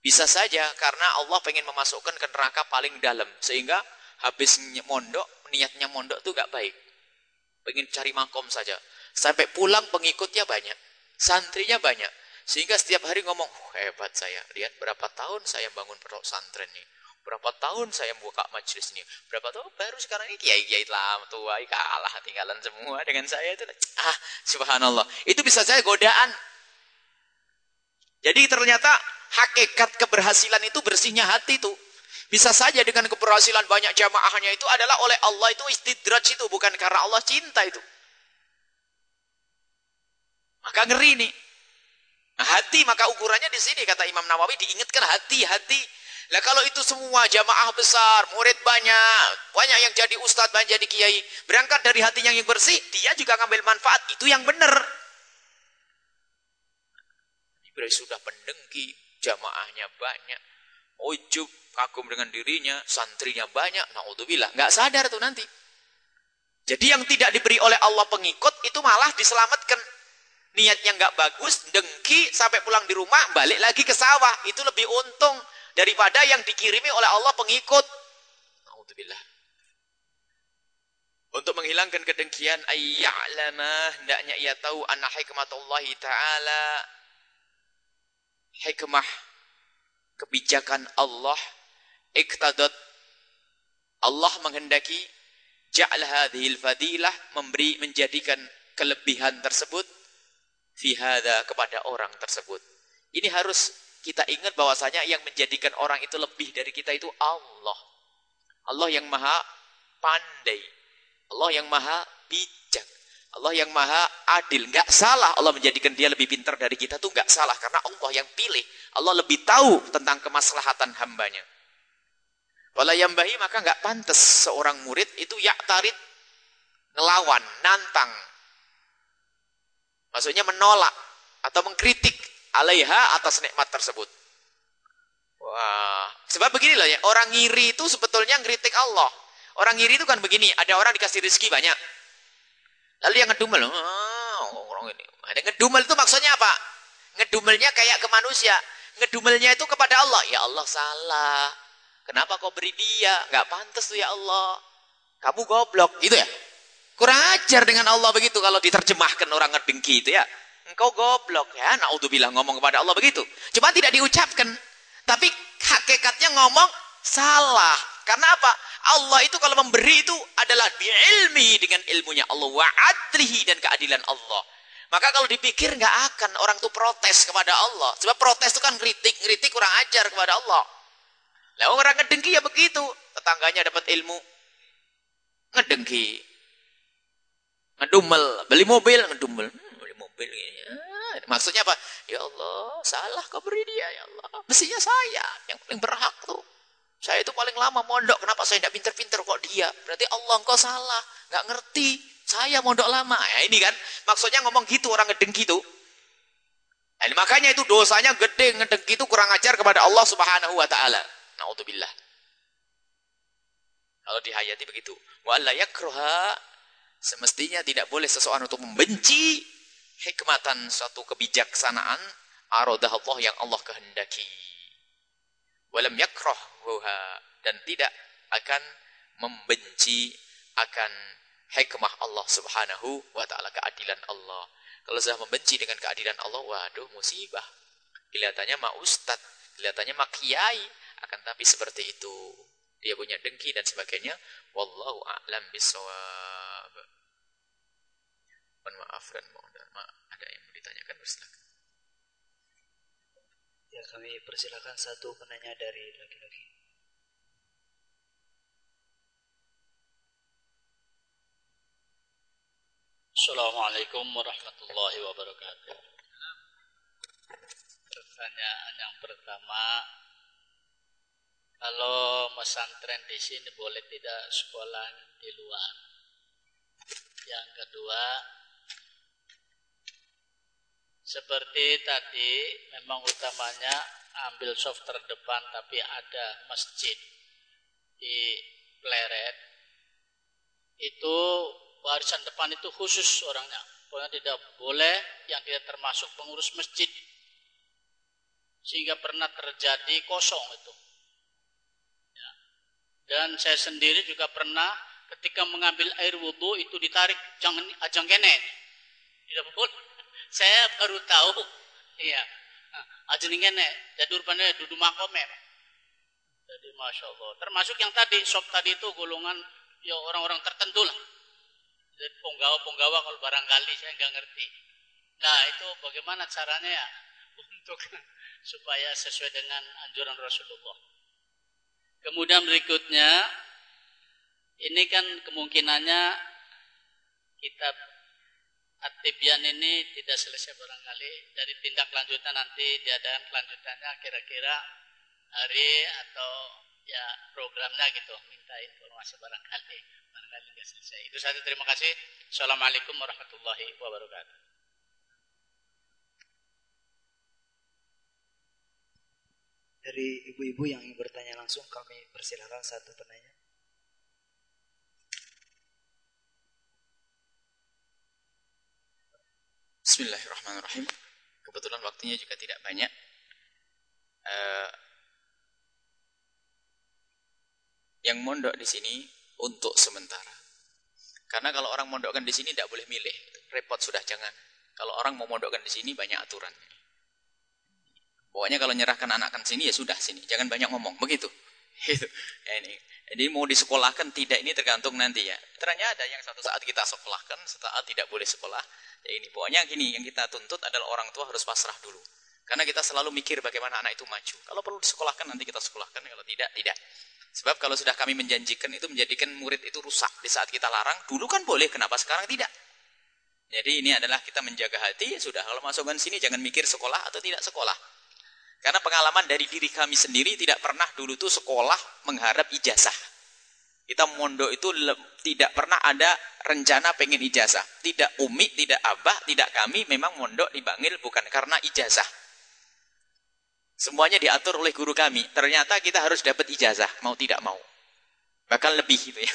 Bisa saja karena Allah pengen memasukkan ke neraka paling dalam sehingga habis mondok niatnya mondok tuh gak baik. Pengen cari makom saja. Sampai pulang pengikutnya banyak. Santrinya banyak. Sehingga setiap hari ngomong, hebat saya. Lihat berapa tahun saya bangun pondok santren nih. Berapa tahun saya buka majelis ini. Berapa tahun baru sekarang ini kiai-kiai lama tua kalah tinggalan semua dengan saya itu. Ah, subhanallah. Itu bisa saya godaan. Jadi ternyata hakikat keberhasilan itu bersihnya hati itu. Bisa saja dengan keberhasilan banyak jamaahnya itu adalah oleh Allah itu istidraj itu bukan karena Allah cinta itu. Maka ngeri nih. Nah, hati maka ukurannya di sini kata Imam Nawawi diingatkan hati-hati. Lah kalau itu semua jamaah besar, murid banyak, banyak yang jadi ustadz, banyak jadi kiai, berangkat dari hatinya yang bersih, dia juga ngambil manfaat. Itu yang benar. Ibrahim sudah pendengki, jamaahnya banyak, ujub, kagum dengan dirinya, santrinya banyak, naudzubillah, nggak sadar tuh nanti. Jadi yang tidak diberi oleh Allah pengikut itu malah diselamatkan. Niatnya nggak bagus, dengki sampai pulang di rumah, balik lagi ke sawah, itu lebih untung daripada yang dikirimi oleh Allah pengikut. Alhamdulillah. Untuk menghilangkan kedengkian ayya'lama hendaknya ia tahu anna hikmatullah taala hikmah kebijakan Allah iktadat Allah menghendaki ja'al hadhil fadilah memberi menjadikan kelebihan tersebut fi hadha kepada orang tersebut. Ini harus kita ingat bahwasanya yang menjadikan orang itu lebih dari kita itu Allah. Allah yang maha pandai. Allah yang maha bijak. Allah yang maha adil. Enggak salah Allah menjadikan dia lebih pintar dari kita tuh enggak salah. Karena Allah yang pilih. Allah lebih tahu tentang kemaslahatan hambanya. Wala yambahi maka enggak pantas seorang murid itu yaktarid ngelawan, nantang. Maksudnya menolak atau mengkritik alaiha atas nikmat tersebut. Wah, sebab begini loh ya, orang ngiri itu sebetulnya ngeritik Allah. Orang ngiri itu kan begini, ada orang dikasih rezeki banyak. Lalu yang ngedumel, oh, orang ini. Ada ngedumel itu maksudnya apa? Ngedumelnya kayak ke manusia. Ngedumelnya itu kepada Allah. Ya Allah salah. Kenapa kau beri dia? Gak pantas tuh ya Allah. Kamu goblok. Gitu ya? Kurang ajar dengan Allah begitu kalau diterjemahkan orang ngedengki itu ya. Engkau goblok ya. Naudzubillah ngomong kepada Allah begitu. Cuma tidak diucapkan. Tapi hakikatnya ngomong salah. Karena apa? Allah itu kalau memberi itu adalah biilmi dengan ilmunya Allah wa adlihi dan keadilan Allah. Maka kalau dipikir nggak akan orang itu protes kepada Allah. Sebab protes itu kan kritik, kritik kurang ajar kepada Allah. Lah orang ngedengki ya begitu. Tetangganya dapat ilmu. Ngedengki. Ngedumel, beli mobil, ngedumel. Hmm, beli mobil ini. Maksudnya apa? Ya Allah, salah kau beri dia ya Allah. Mestinya saya yang paling berhak tuh. Saya itu paling lama mondok. Kenapa saya tidak pinter-pinter kok dia? Berarti Allah engkau salah. Nggak ngerti. Saya mondok lama. Ya ini kan. Maksudnya ngomong gitu orang ngedengki itu. Nah, makanya itu dosanya gede ngedengki itu kurang ajar kepada Allah subhanahu wa ta'ala. Na'udzubillah. Kalau dihayati begitu. Wa alla yakroha. Semestinya tidak boleh seseorang untuk membenci hikmatan suatu kebijaksanaan arodah Allah yang Allah kehendaki. Walam yakrahha dan tidak akan membenci akan hikmah Allah Subhanahu wa taala keadilan Allah. Kalau sudah membenci dengan keadilan Allah, waduh musibah. Kelihatannya mah ustad, kelihatannya mah kiai, akan tapi seperti itu. Dia punya dengki dan sebagainya. Wallahu a'lam bisawab. Mohon maaf dan mohon maaf. Ada yang mau ditanyakan? Silakan. Ya kami persilakan satu penanya dari laki-laki. Assalamualaikum warahmatullahi wabarakatuh. Pertanyaan yang pertama, kalau pesantren di sini boleh tidak sekolah di luar? Yang kedua, seperti tadi memang utamanya ambil soft terdepan tapi ada masjid di Pleret. Itu barisan depan itu khusus orangnya. Pokoknya tidak boleh yang tidak termasuk pengurus masjid. Sehingga pernah terjadi kosong itu. Ya. Dan saya sendiri juga pernah ketika mengambil air wudhu itu ditarik jangan ajang kene. Tidak boleh saya baru tahu. Iya. Ajeningan nek jadi rupanya duduk makome. Jadi masya Allah. Termasuk yang tadi sop tadi itu golongan ya orang-orang tertentu lah. Jadi penggawa-penggawa kalau barangkali saya nggak ngerti. Nah itu bagaimana caranya ya untuk supaya sesuai dengan anjuran Rasulullah. Kemudian berikutnya ini kan kemungkinannya kita Atibian ini tidak selesai barangkali. Dari tindak lanjutnya nanti diadakan kelanjutannya kira-kira hari atau ya programnya gitu minta informasi barangkali. Barangkali nggak selesai. Itu saja terima kasih. Assalamualaikum warahmatullahi wabarakatuh. Dari ibu-ibu yang ingin bertanya langsung kami persilakan satu penanya Bismillahirrahmanirrahim. Kebetulan waktunya juga tidak banyak. Uh, yang mondok di sini untuk sementara. Karena kalau orang mondokkan di sini tidak boleh milih, repot sudah jangan. Kalau orang mau mondokkan di sini banyak aturan. Pokoknya kalau nyerahkan anak kan sini ya sudah sini, jangan banyak ngomong, begitu. Itu. Ya ini. Jadi mau disekolahkan tidak ini tergantung nanti ya. Ternyata ada yang satu saat kita sekolahkan, saat tidak boleh sekolah. Ya ini pokoknya gini yang kita tuntut adalah orang tua harus pasrah dulu. Karena kita selalu mikir bagaimana anak itu maju. Kalau perlu disekolahkan nanti kita sekolahkan, kalau tidak tidak. Sebab kalau sudah kami menjanjikan itu menjadikan murid itu rusak di saat kita larang. Dulu kan boleh, kenapa sekarang tidak? Jadi ini adalah kita menjaga hati, sudah kalau masukkan sini jangan mikir sekolah atau tidak sekolah. Karena pengalaman dari diri kami sendiri tidak pernah dulu tuh sekolah mengharap ijazah. Kita mondok itu tidak pernah ada rencana pengen ijazah. Tidak umi, tidak abah, tidak kami memang mondok dipanggil bukan karena ijazah. Semuanya diatur oleh guru kami. Ternyata kita harus dapat ijazah, mau tidak mau. Bahkan lebih gitu ya.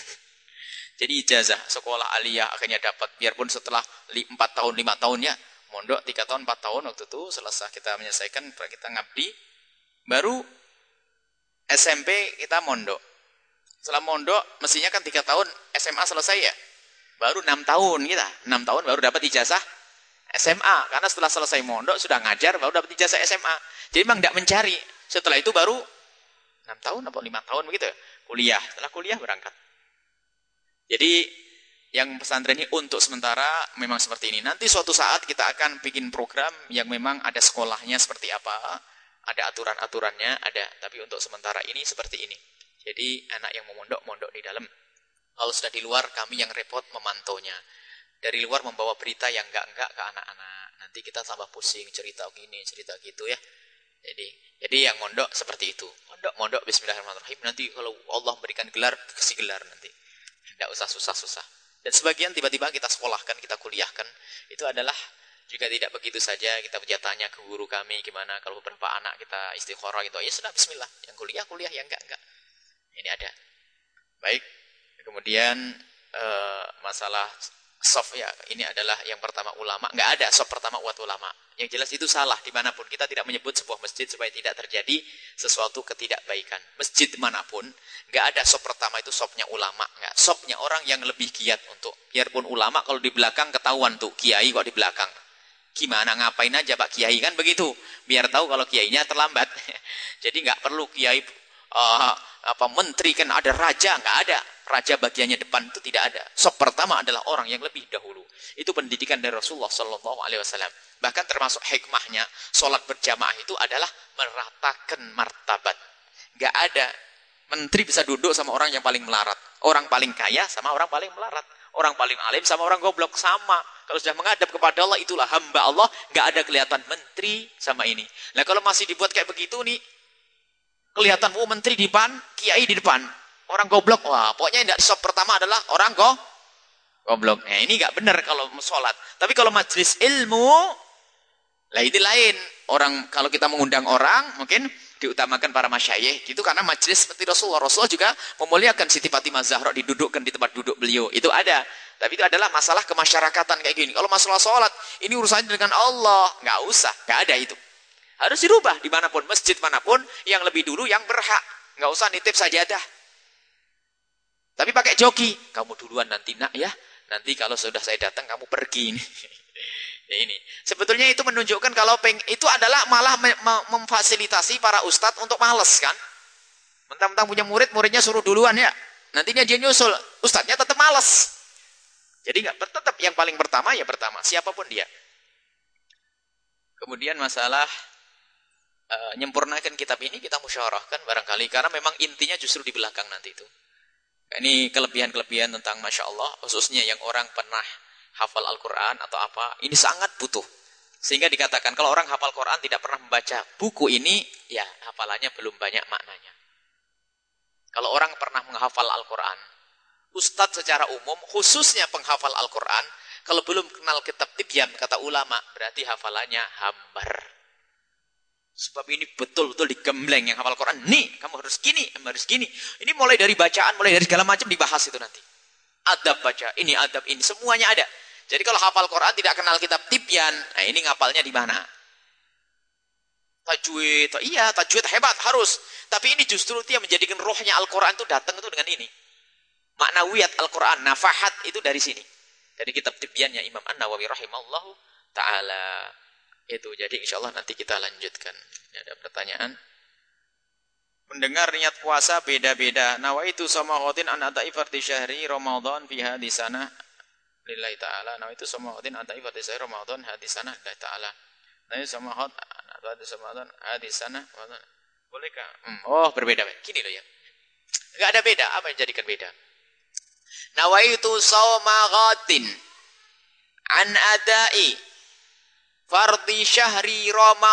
Jadi ijazah sekolah aliyah akhirnya dapat. Biarpun setelah 4 tahun, 5 tahun ya mondok tiga tahun empat tahun waktu itu selesai kita menyelesaikan kita ngabdi baru SMP kita mondok. Setelah mondok mestinya kan tiga tahun SMA selesai ya? Baru enam tahun kita. Enam tahun baru dapat ijazah SMA karena setelah selesai mondok sudah ngajar baru dapat ijazah SMA jadi memang tidak mencari. Setelah itu baru enam tahun atau lima tahun begitu ya? Kuliah. Setelah kuliah berangkat. Jadi yang pesantren ini untuk sementara memang seperti ini. Nanti suatu saat kita akan bikin program yang memang ada sekolahnya seperti apa, ada aturan-aturannya, ada. Tapi untuk sementara ini seperti ini. Jadi anak yang mau mondok, mondok di dalam. Kalau sudah di luar, kami yang repot memantaunya. Dari luar membawa berita yang enggak-enggak ke anak-anak. Nanti kita tambah pusing, cerita gini, cerita gitu ya. Jadi, jadi yang mondok seperti itu. Mondok, mondok, Bismillahirrahmanirrahim. Nanti kalau Allah berikan gelar, kasih gelar nanti. Tidak usah susah-susah. Dan sebagian tiba-tiba kita sekolahkan, kita kuliahkan. Itu adalah juga tidak begitu saja kita tanya ke guru kami gimana kalau beberapa anak kita istikharah gitu. Ya sudah bismillah, yang kuliah kuliah, yang enggak enggak. Ini ada. Baik. Kemudian uh, masalah soft ya ini adalah yang pertama ulama. Nggak ada soft pertama uat ulama. Yang jelas itu salah. Di mana pun kita tidak menyebut sebuah masjid supaya tidak terjadi sesuatu ketidakbaikan. Masjid mana pun nggak ada soft pertama itu sopnya ulama. Nggak. Sopnya orang yang lebih giat untuk. Biarpun ulama kalau di belakang ketahuan tuh kiai kok di belakang. Gimana ngapain aja pak? Kiai kan begitu. Biar tahu kalau kiainya terlambat. Jadi nggak perlu kiai uh, apa menteri kan ada raja nggak ada raja bagiannya depan itu tidak ada. Sop pertama adalah orang yang lebih dahulu. Itu pendidikan dari Rasulullah Sallallahu Alaihi Wasallam. Bahkan termasuk hikmahnya, sholat berjamaah itu adalah meratakan martabat. Gak ada menteri bisa duduk sama orang yang paling melarat. Orang paling kaya sama orang paling melarat. Orang paling alim sama orang goblok sama. Kalau sudah menghadap kepada Allah itulah hamba Allah. Gak ada kelihatan menteri sama ini. Nah kalau masih dibuat kayak begitu nih, kelihatan oh menteri di depan, kiai di depan. Orang goblok, wah pokoknya yang sop pertama adalah orang go, goblok. Nah, ini nggak benar kalau sholat. Tapi kalau majlis ilmu, lah ini lain. Orang kalau kita mengundang orang, mungkin diutamakan para masyayikh gitu karena majlis seperti Rasulullah. Rasulullah juga memuliakan Siti Fatimah Zahra didudukkan di tempat duduk beliau. Itu ada. Tapi itu adalah masalah kemasyarakatan kayak gini. Kalau masalah sholat, ini urusannya dengan Allah. Nggak usah, nggak ada itu. Harus dirubah di mana pun, masjid mana pun, yang lebih dulu yang berhak. Nggak usah nitip sajadah. Tapi pakai joki. Kamu duluan nanti nak ya. Nanti kalau sudah saya datang kamu pergi. ya ini. Sebetulnya itu menunjukkan kalau peng itu adalah malah memfasilitasi para ustadz untuk males kan. Mentang-mentang punya murid, muridnya suruh duluan ya. Nantinya dia nyusul, ustadznya tetap males. Jadi nggak tetap yang paling pertama ya pertama, siapa pun dia. Kemudian masalah uh, nyempurnakan kitab ini kita musyawarahkan barangkali karena memang intinya justru di belakang nanti itu. Ini kelebihan-kelebihan tentang Masya Allah, khususnya yang orang pernah hafal Al-Quran atau apa, ini sangat butuh. Sehingga dikatakan kalau orang hafal Quran tidak pernah membaca buku ini, ya hafalannya belum banyak maknanya. Kalau orang pernah menghafal Al-Quran, Ustadz secara umum, khususnya penghafal Al-Quran, kalau belum kenal kitab tibyan, kata ulama, berarti hafalannya hambar. Sebab ini betul-betul digembleng yang hafal Quran. Nih, kamu harus gini, kamu harus gini. Ini mulai dari bacaan, mulai dari segala macam dibahas itu nanti. Adab baca, ini adab ini, semuanya ada. Jadi kalau hafal Quran tidak kenal kitab tibyan, nah ini ngapalnya di mana? Tajwid, iya tajwid hebat harus. Tapi ini justru yang menjadikan rohnya Al-Quran itu datang itu dengan ini. Maknawiyat Al-Quran, nafahat itu dari sini. Dari kitab tibyannya Imam An-Nawawi rahimahullah ta'ala. Itu, jadi insya Allah nanti kita lanjutkan. Ini ada pertanyaan. Mendengar niat puasa beda-beda. Nawaitu sama khotin an adai fardi syahri Ramadan fiha di sana lillahi ta'ala. Nawaitu sama khotin an adai fardi syahri Ramadan hadis sana lillahi ta'ala. Nawaitu sama khot hadis Ramadan hadis sana. Bolehkah? Hmm. Oh, berbeda. Gini loh ya. Enggak ada beda. Apa yang jadikan beda? Nawaitu sawma ghadin an adai fardi syahri Ramadana.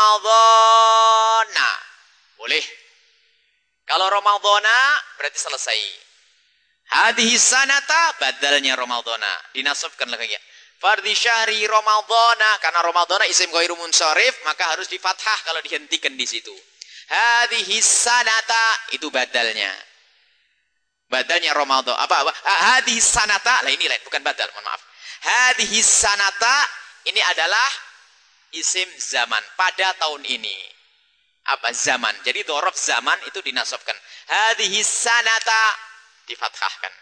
Boleh. Kalau Ramadana berarti selesai. Hadhihi sanata badalnya Ramadana. Dinasabkan lagi ya. Fardi syahri Ramadana karena Ramadana isim ghairu munsharif maka harus difathah kalau dihentikan di situ. Hadhihi sanata itu badalnya. Badalnya Ramadan. Apa apa? Hadhihi sanata. Lah ini lain bukan badal, mohon maaf. Hadhihi sanata ini adalah isim zaman pada tahun ini apa zaman. Jadi dorof zaman itu dinasabkan. Hadhihi sanata difathahkan.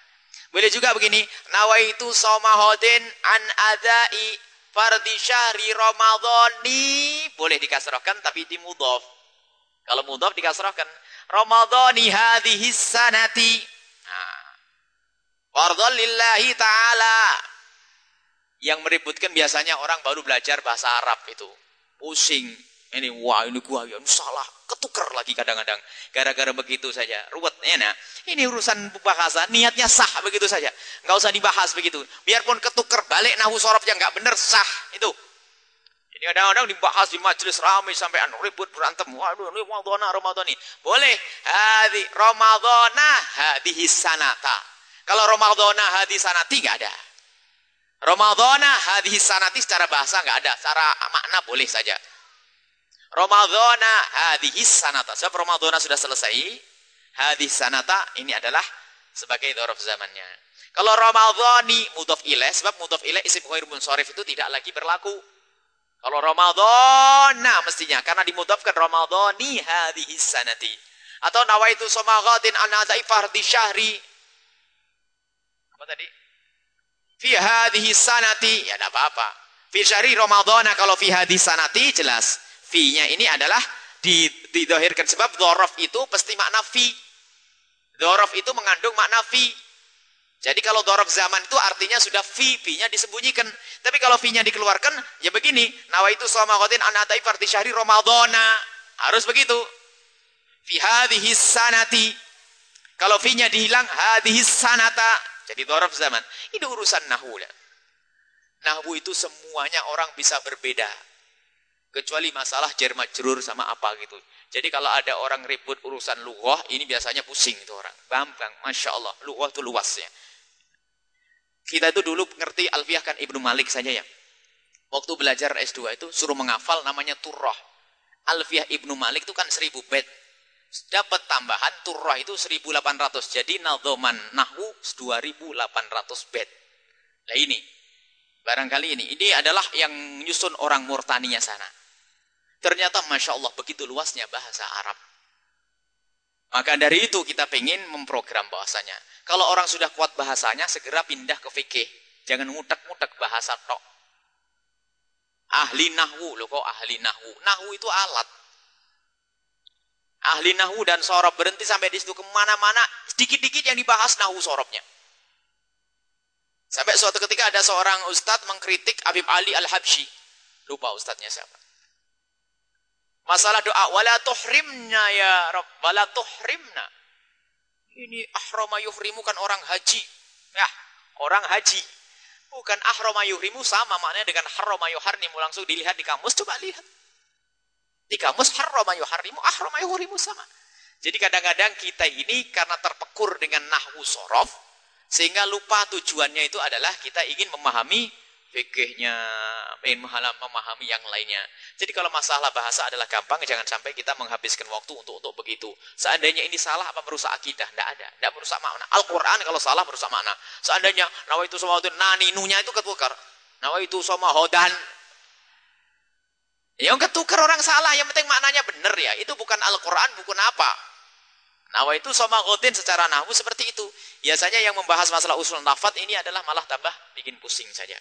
Boleh juga begini, nawaitu somahodin an adai fardi syahri ramadhani boleh dikasrahkan tapi di mudhaf. Kalau mudhaf dikasrahkan ramadhani hadhihi sanati. Nah. Ta'ala. Yang meributkan biasanya orang baru belajar bahasa Arab itu. Pusing, ini wah ini gua yang salah, ketukar lagi kadang-kadang. Gara-gara begitu saja, ruwet. Ya, nah, ini urusan bahasa, niatnya sah begitu saja. Enggak usah dibahas begitu. Biarpun ketukar balik nahu sorofnya enggak benar sah itu. Ini kadang-kadang dibahas di majelis ramai sampai anu ribut berantem. Waduh, ini Ramadan ini. Boleh. Hadi Ramadhana hadhihi sanata. Kalau Ramadhana hadhihi sanati enggak ada. Ramadhana hadhihi sanati secara bahasa enggak ada. Secara makna boleh saja. Ramadhana hadhihi sanata. Sebab Ramadhana sudah selesai. Hadhihi sanata ini adalah sebagai dhorof zamannya. Kalau Ramadhani mudhaf ilaih sebab mudhaf ilaih isim ghair munsharif itu tidak lagi berlaku. Kalau Ramadhana mestinya karena dimudhafkan Ramadhani hadhihi sanati. Atau nawaitu samaghatin an adai fardhi syahri. Apa tadi? Fi hadhihi sanati ya tidak apa-apa. Fi syahri Ramadhana kalau fi hadhihi sanati jelas. Fi-nya ini adalah didohirkan. Sebab dhorof itu pasti makna fi. Dhorof itu mengandung makna fi. Jadi kalau dhorof zaman itu artinya sudah fi, fi-nya disembunyikan. Tapi kalau fi-nya dikeluarkan, ya begini. Nawa itu sama khotin anatai farti syahri Ramadana. Harus begitu. Fi hadhihi sanati. Kalau fi-nya dihilang, hadhihi sanata. Jadi dhorof zaman. Ini urusan nahu. Nahu itu semuanya orang bisa berbeda. Kecuali masalah jar majrur sama apa gitu. Jadi kalau ada orang ribut urusan lughah, ini biasanya pusing itu orang. Gampang, Masya Allah. Lughah itu luasnya. Kita itu dulu ngerti Alfiah kan Ibnu Malik saja ya. Waktu belajar S2 itu suruh menghafal namanya turrah. Alfiah Ibnu Malik itu kan seribu bed. Dapat tambahan turrah itu 1800. Jadi nadhoman nahwu 2800 bed. Nah ini. Barangkali ini. Ini adalah yang nyusun orang Murtaniya sana. Ternyata Masya Allah begitu luasnya bahasa Arab. Maka dari itu kita pengen memprogram bahasanya. Kalau orang sudah kuat bahasanya, segera pindah ke fikih. Jangan ngutak-ngutak bahasa tok. Ahli nahwu, loh kok ahli nahwu? Nahwu itu alat. Ahli nahwu dan sorob berhenti sampai di situ ke mana-mana, sedikit-dikit yang dibahas nahwu sorobnya. Sampai suatu ketika ada seorang ustadz mengkritik Habib Ali Al-Habsyi. Lupa ustadznya siapa. Masalah doa wala tuhrimna ya Rabb, wala tuhrimna. Ini ahrama yuhrimu kan orang haji. Ya, orang haji. Bukan ahrama yuhrimu sama maknanya dengan harrama yuharrimu langsung dilihat di kamus coba lihat. Di kamus harrama yuharrimu ahrama yuhrimu sama. Jadi kadang-kadang kita ini karena terpekur dengan nahwu sorof sehingga lupa tujuannya itu adalah kita ingin memahami fikihnya, ingin memahami yang lainnya. Jadi kalau masalah bahasa adalah gampang, jangan sampai kita menghabiskan waktu untuk untuk begitu. Seandainya ini salah apa merusak akidah? Tidak ada, tidak merusak makna. Al-Quran kalau salah merusak makna. Seandainya nawa itu sama itu nani nunya itu ketukar. Nawa itu sama hodan. Yang ketukar orang salah, yang penting maknanya benar ya. Itu bukan Al-Quran, bukan apa. Nawa itu sama godin secara nahwu seperti itu. Biasanya yang membahas masalah usul nafat ini adalah malah tambah bikin pusing saja.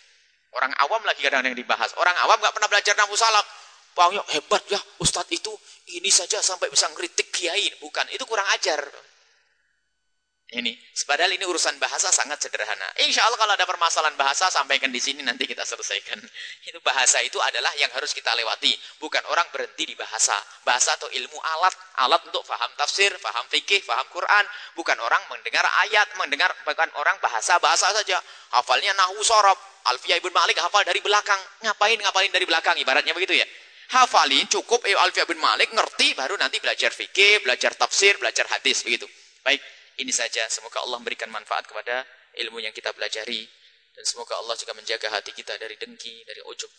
Orang awam lagi kadang-kadang dibahas. Orang awam nggak pernah belajar nahwu salaf. Pahanya hebat ya Ustadz itu ini saja sampai bisa ngeritik kiai. Bukan, itu kurang ajar. Ini, padahal ini urusan bahasa sangat sederhana. Insya Allah kalau ada permasalahan bahasa, sampaikan di sini nanti kita selesaikan. Itu bahasa itu adalah yang harus kita lewati. Bukan orang berhenti di bahasa. Bahasa atau ilmu alat. Alat untuk faham tafsir, faham fikih, faham Quran. Bukan orang mendengar ayat, mendengar bukan orang bahasa-bahasa saja. Hafalnya nahu sorob. Alfiyah ibn Malik hafal dari belakang. Ngapain ngapalin dari belakang? Ibaratnya begitu ya. Hafalin cukup eh, Alfiyah ibn Malik ngerti baru nanti belajar fikih, belajar tafsir, belajar hadis begitu. Baik. Ini saja, semoga Allah memberikan manfaat kepada ilmu yang kita pelajari. Dan semoga Allah juga menjaga hati kita dari dengki, dari ujub.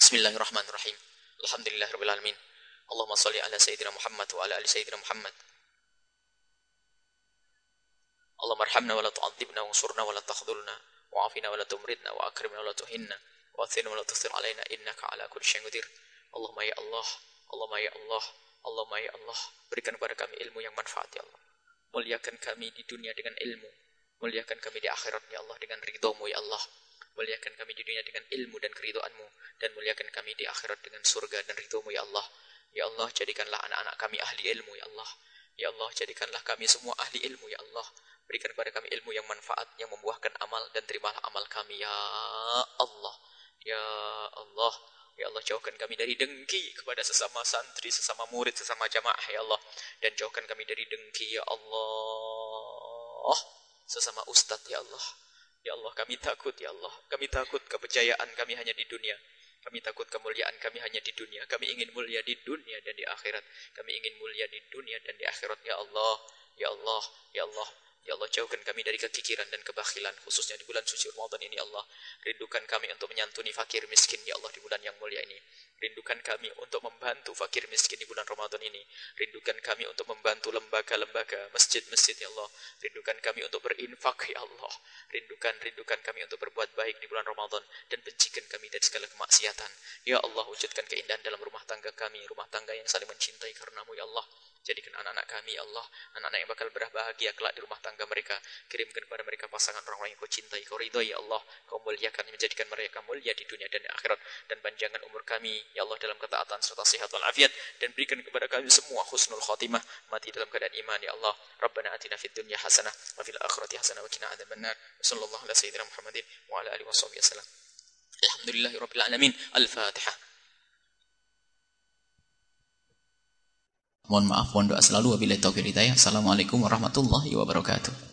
Bismillahirrahmanirrahim. Alhamdulillahirrahmanirrahim. Allahumma salli ala Sayyidina Muhammad wa ala ali Sayyidina Muhammad. Allahumma arhamna wa la tu'adzibna wa surna wa la takhdulna wa afina wa la tumridna wa akrimna wa la tuhinna wa athina wa la tusir alaina innaka ala kulli syai'in qadir. Allahumma ya Allah, Allahumma ya Allah, Allahumma ya Allah, berikan kepada kami ilmu yang manfaat ya Allah. Muliakan kami di dunia dengan ilmu. Muliakan kami di akhirat ya Allah dengan ridhomu ya Allah. Muliakan kami di dunia dengan ilmu dan keridoanmu. Dan muliakan kami di akhirat dengan surga dan ridhomu ya Allah. Ya Allah jadikanlah anak-anak kami ahli ilmu ya Allah. Ya Allah jadikanlah kami semua ahli ilmu ya Allah. Berikan kepada kami ilmu yang manfaat, yang membuahkan amal dan terimalah amal kami ya Allah. Ya Allah. Ya Allah jauhkan kami dari dengki kepada sesama santri, sesama murid, sesama jamaah ya Allah. Dan jauhkan kami dari dengki ya Allah. Sesama ustadz ya Allah. Ya Allah kami takut ya Allah. Kami takut kepercayaan kami hanya di dunia. Kami takut kemuliaan kami hanya di dunia. Kami ingin mulia di dunia dan di akhirat. Kami ingin mulia di dunia dan di akhirat. Ya Allah, Ya Allah, Ya Allah. Ya Allah jauhkan kami dari kekikiran dan kebakhilan khususnya di bulan suci Ramadan ini Allah. Rindukan kami untuk menyantuni fakir miskin ya Allah di bulan yang mulia ini. Rindukan kami untuk membantu fakir miskin di bulan Ramadan ini. Rindukan kami untuk membantu lembaga-lembaga, masjid-masjid ya Allah. Rindukan kami untuk berinfak ya Allah. Rindukan rindukan kami untuk berbuat baik di bulan Ramadan dan bencikan kami dari segala kemaksiatan. Ya Allah wujudkan keindahan dalam rumah tangga kami, rumah tangga yang saling mencintai karenamu ya Allah. Jadikan anak-anak kami ya Allah, anak-anak yang bakal berbahagia kelak di rumah tangga mereka. Kirimkan kepada mereka pasangan orang-orang yang kau cintai, kau ridhoi ya Allah. Kau muliakan, menjadikan mereka mulia di dunia dan di akhirat. Dan panjangkan umur kami, ya Allah, dalam ketaatan serta sehat walafiat. Dan berikan kepada kami semua husnul khotimah, mati dalam keadaan iman ya Allah. Rabbana atina fid dunya hasanah, wa fil akhirati hasanah, wa kina adzabannar. Sallallahu ala sayyidina Muhammadin wa ala alihi wa sahbihi wasallam. Alhamdulillahirabbil alamin. Al-Fatihah. Mohon maaf, mohon doa selalu. Wabillahi taufiq hidayah. Assalamualaikum warahmatullahi wabarakatuh.